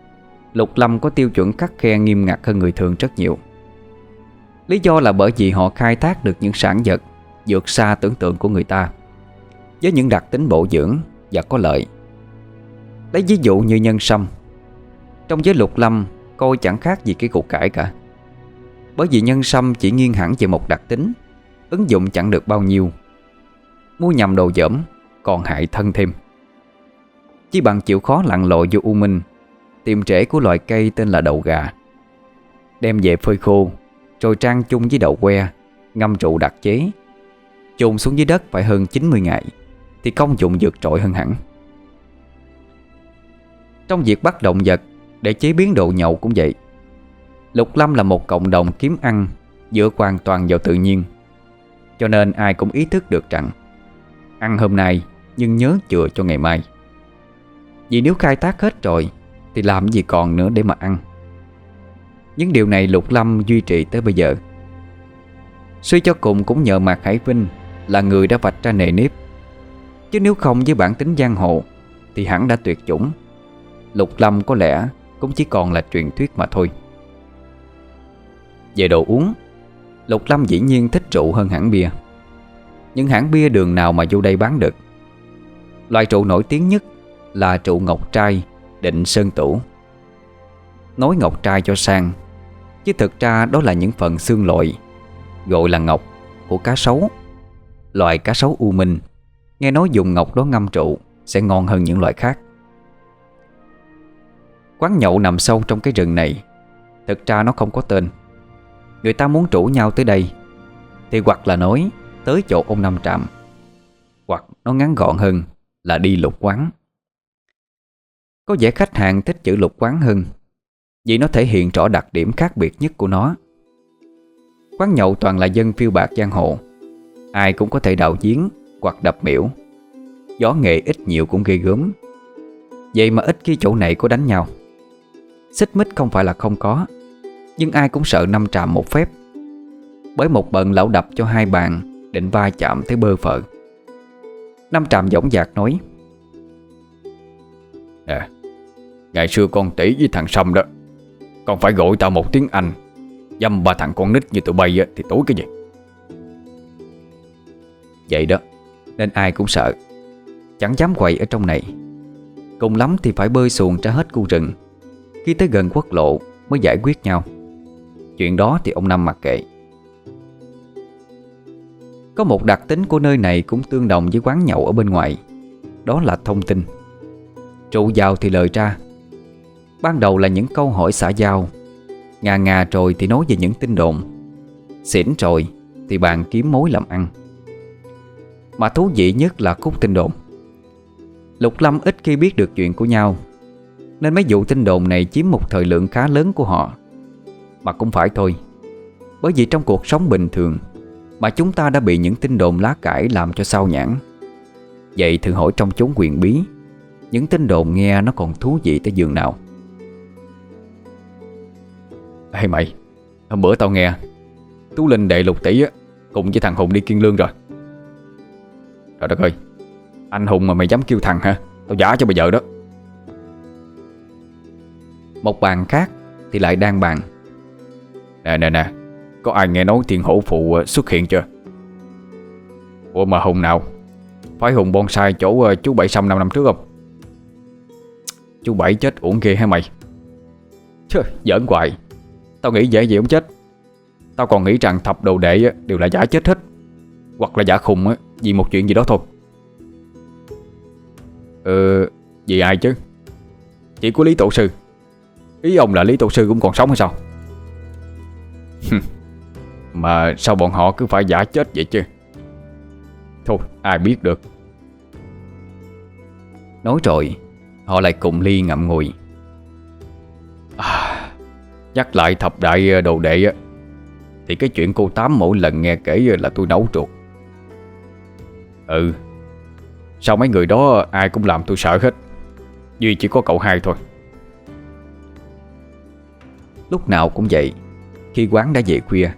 Lục Lâm có tiêu chuẩn khắc khe nghiêm ngặt hơn người thường rất nhiều. Lý do là bởi vì họ khai thác được những sản vật vượt xa tưởng tượng của người ta. Với những đặc tính bổ dưỡng và có lợi. Lấy ví dụ như nhân sâm. Trong giới lục lâm, coi chẳng khác gì cái củ cải cả. Bởi vì nhân sâm chỉ nghiêng hẳn về một đặc tính, Ứng dụng chẳng được bao nhiêu. Mua nhầm đồ dởm, Còn hại thân thêm. Chỉ bằng chịu khó lặn lội vô u minh Tìm rễ của loài cây tên là đậu gà, Đem về phơi khô rồi trang chung với đậu que, Ngâm rượu đặc chế. Chôn xuống dưới đất phải hơn 90 ngày, Thì công dụng vượt trội hơn hẳn. Trong việc bắt động vật, Để chế biến đồ nhậu cũng vậy. Lục Lâm là một cộng đồng kiếm ăn Dựa hoàn toàn vào tự nhiên. Cho nên ai cũng ý thức được rằng, Ăn hôm nay Nhưng nhớ chừa cho ngày mai. Vì nếu khai thác hết rồi, Thì làm gì còn nữa để mà ăn. Những điều này Lục Lâm duy trì tới bây giờ. Suy cho cùng cũng nhờ Mạc Hải Vinh Là người đã vạch ra nề nếp. Chứ nếu không với bản tính giang hồ, Thì hẳn đã tuyệt chủng. Lục Lâm có lẽ cũng chỉ còn là truyền thuyết mà thôi. Về đồ uống, Lục Lâm dĩ nhiên thích rượu hơn hãng bia. Nhưng hãng bia đường nào mà vô đây bán được? Loại rượu nổi tiếng nhất là rượu ngọc trai, Định Sơn Tủ Nói ngọc trai cho sang Chứ thực ra đó là những phần xương lội. Gọi là ngọc của cá sấu. Loại cá sấu u minh. Nghe nói dùng ngọc đó ngâm rượu Sẽ ngon hơn những loại khác. Quán nhậu nằm sâu trong cái rừng này. Thực ra nó không có tên. Người ta muốn rủ nhau tới đây. Thì hoặc là nói Tới chỗ ông Năm Trạm. Hoặc nó ngắn gọn hơn Là đi lục quán. Có vẻ khách hàng thích chữ lục quán hơn. Vì nó thể hiện rõ đặc điểm khác biệt nhất của nó. Quán nhậu toàn là dân phiêu bạc giang hồ, Ai cũng có thể đào giếng Hoặc đập miễu. Gió nghệ ít nhiều cũng ghê gớm. Vậy mà ít khi chỗ này có đánh nhau. Xích mích không phải là không có, Nhưng ai cũng sợ năm trạm một phép. Bởi một bận lão đập cho hai bàn, Định va chạm tới bơ phợ. Năm trạm dõng dạc nói, Nè, Ngày xưa con tỷ với thằng Sâm đó còn phải gọi tao một tiếng Anh. Dâm ba thằng con nít như tụi bay á, Thì tối cái gì? Vậy đó Nên ai cũng sợ. Chẳng dám quậy ở trong này. Cùng lắm thì phải bơi xuồng ra hết khu rừng. Khi tới gần quốc lộ Mới giải quyết nhau. Chuyện đó thì ông Năm mặc kệ. Có một đặc tính của nơi này Cũng tương đồng với quán nhậu ở bên ngoài. Đó là thông tin. Trụ vào thì lời ra. Ban đầu là những câu hỏi xã giao. Ngà ngà rồi thì nói về những tin đồn. Xỉn rồi thì bạn kiếm mối làm ăn. Mà thú vị nhất là khúc tin đồn. Lục Lâm ít khi biết được chuyện của nhau, Nên mấy vụ tin đồn này chiếm một thời lượng khá lớn của họ. Mà cũng phải thôi, Bởi vì trong cuộc sống bình thường Mà chúng ta đã bị những tin đồn lá cải làm cho sao nhãn Vậy thử hỏi trong chốn quyền bí, Những tin đồn nghe nó còn thú vị tới giường nào? Ê mày, Hôm bữa tao nghe Tú Linh đệ lục tỷ á, Cùng với thằng Hùng đi kiên lương rồi. Trời đất ơi, Anh Hùng mà mày dám kêu thằng hả? Tao giả cho bây giờ đó. Một bàn khác thì lại đang bàn. Nè nè nè, Có ai nghe nói thiên hổ phụ ờ, xuất hiện chưa? Ủa mà Hùng nào? Phải Hùng bonsai chỗ ờ, chú Bảy Sâm 5 năm trước không? Chú Bảy chết uổng ghê hả mày? Chứ giỡn hoài. Tao nghĩ dễ gì ông chết. Tao còn nghĩ rằng thập đồ đệ đều là giả chết hết. Hoặc là giả khùng á, Vì một chuyện gì đó thôi. Ờ Vì ai chứ? Chỉ của Lý Tổ Sư. Ý ông là Lý Tổ Sư cũng còn sống hay sao? Mà sao bọn họ cứ phải giả chết vậy chứ? Thôi ai biết được. Nói rồi Họ lại cùng ly ngậm ngùi. À, Nhắc lại thập đại ờ, đồ đệ ờ, Thì cái chuyện cô Tám mỗi lần nghe kể ờ, là tôi nấu ruột Ừ Sao mấy người đó ai cũng làm tôi sợ hết. Duy chỉ có cậu hai thôi. Lúc nào cũng vậy, Khi quán đã về khuya,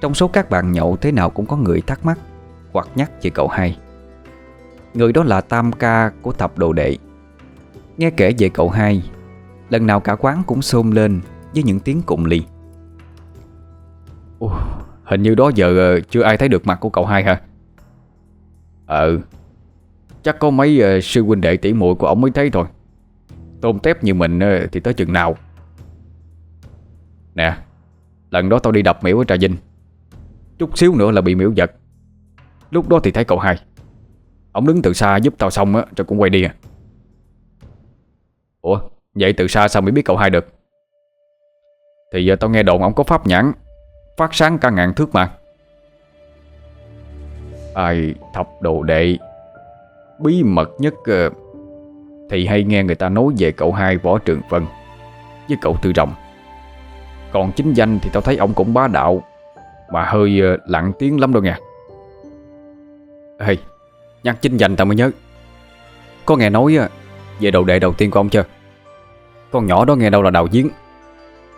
Trong số các bạn nhậu thế nào cũng có người thắc mắc, Hoặc nhắc về cậu hai. Người đó là tam ca của thập đồ đệ. Nghe kể về cậu hai, Lần nào cả quán cũng xôn lên với những tiếng cụm ly. Ồ, Hình như đó giờ ờ, chưa ai thấy được mặt của cậu hai hả? Ừ Chắc có mấy ờ, sư huynh đệ tỷ muội của ông mới thấy thôi. Tôm tép như mình thì tới chừng nào? Nè Lần đó tao đi đập miễu ở Trà Vinh. Chút xíu nữa là bị miễu giật. Lúc đó thì thấy cậu hai. Ông đứng từ xa giúp tao xong á Rồi cũng quay đi à. Ủa Vậy từ xa sao mới biết cậu hai được? Thì giờ tao nghe đồn ông có pháp nhãn, Phát sáng cả ngàn thước mà. Ai thập đồ đệ, Bí mật nhất ờ, Thì hay nghe người ta nói về cậu hai Võ Trường Vân Với cậu Tư Rồng. Còn chính danh thì tao thấy ông cũng bá đạo, Mà hơi ờ, lặng tiếng lắm đâu nha. Ê, Nhắc chính danh tao mới nhớ. Có nghe nói ờ, về đầu đệ đầu tiên của ông chưa? Con nhỏ đó nghe đâu là đào giếng.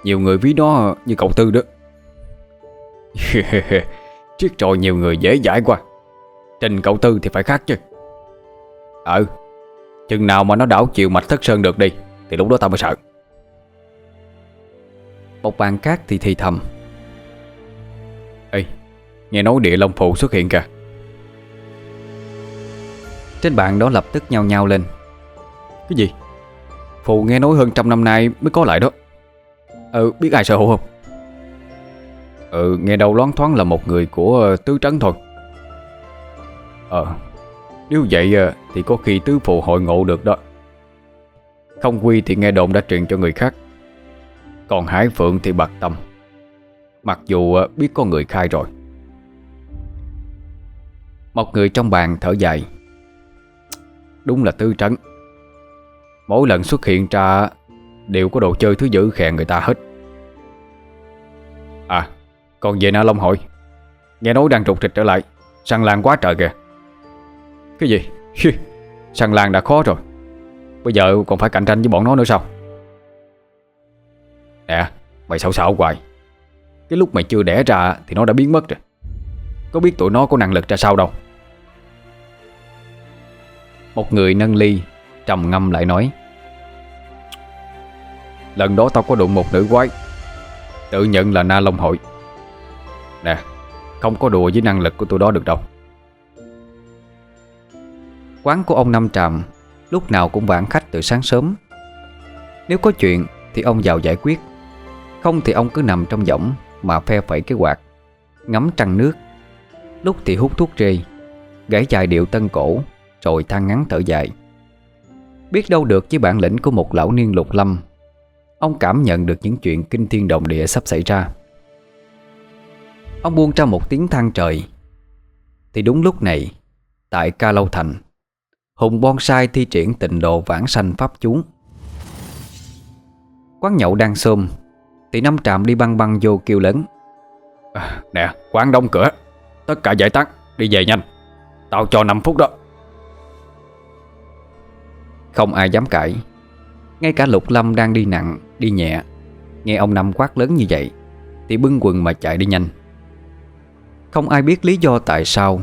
Nhiều người ví nó như cậu Tư đó. Triết trội nhiều người dễ dãi quá. Trình cậu Tư thì phải khác chứ. Ừ Chừng nào mà nó đảo chiều mạch thất sơn được đi, Thì lúc đó tao mới sợ. Một bàn cát thì thì thầm. Ê, Nghe nói địa long phụ xuất hiện kìa. Trên bàn đó lập tức nhao nhao lên. Cái gì? Phụ nghe nói hơn trăm năm nay mới có lại đó. Ừ biết ai sở hữu không? Ừ nghe đâu loáng thoáng là một người của ờ, tứ trấn thôi. Ờ Nếu vậy ờ, thì có khi tứ phụ hội ngộ được đó. Không quy thì nghe đồn đã truyền cho người khác. Còn Hải Phượng thì bạc tâm. Mặc dù ờ, biết có người khai rồi. Một người trong bàn thở dài. Đúng là tứ trấn. Mỗi lần xuất hiện ra Đều có đồ chơi thứ dữ khèn người ta hết. À Còn về Na Long hội Nghe nói đang trục trịch trở lại, Săn lan quá trời kìa. Cái gì? Săn lan đã khó rồi. Bây giờ còn phải cạnh tranh với bọn nó nữa sao? Nè, Mày xạo xạo hoài. Cái lúc mày chưa đẻ ra Thì nó đã biến mất rồi. Có biết tụi nó có năng lực ra sao đâu. Một người nâng ly, Trầm ngâm lại nói Lần đó tao có đụng một nữ quái. Tự nhận là Na Long Hội. Nè, Không có đùa với năng lực của tụi đó được đâu. Quán của ông Năm Trạm Lúc nào cũng vãn khách từ sáng sớm. Nếu có chuyện thì ông vào giải quyết. Không thì ông cứ nằm trong võng Mà phe phẩy cái quạt, Ngắm trăng nước. Lúc thì hút thuốc rê Gãy dài điệu tân cổ, Rồi than ngắn thở dài. Biết đâu được với bản lĩnh của một lão niên lục lâm Ông cảm nhận được những chuyện kinh thiên động địa sắp xảy ra. Ông buông ra một tiếng than trời. Thì đúng lúc này Tại Ca Lâu Thành Hùng bonsai thi triển tịnh độ vãng sanh pháp chú. Quán nhậu đang xôm Thì năm trạm đi băng băng vô kêu lớn. À, Nè quán đông cửa. Tất cả giải tán Đi về nhanh. Tao cho 5 phút đó. Không ai dám cãi ngay cả Lục Lâm đang đi nặng, Đi nhẹ. Nghe ông Năm quát lớn như vậy, Thì bưng quần mà chạy đi nhanh. Không ai biết lý do tại sao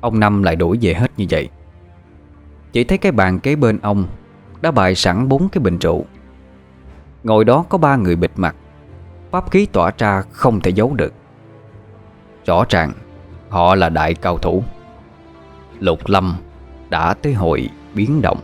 Ông Năm lại đuổi về hết như vậy. Chỉ thấy cái bàn kế bên ông Đã bày sẵn bốn cái bình rượu. Ngồi đó có ba người bịt mặt. Pháp khí tỏa ra không thể giấu được. Rõ ràng, Họ là đại cao thủ. Lục Lâm đã tới hội biến động.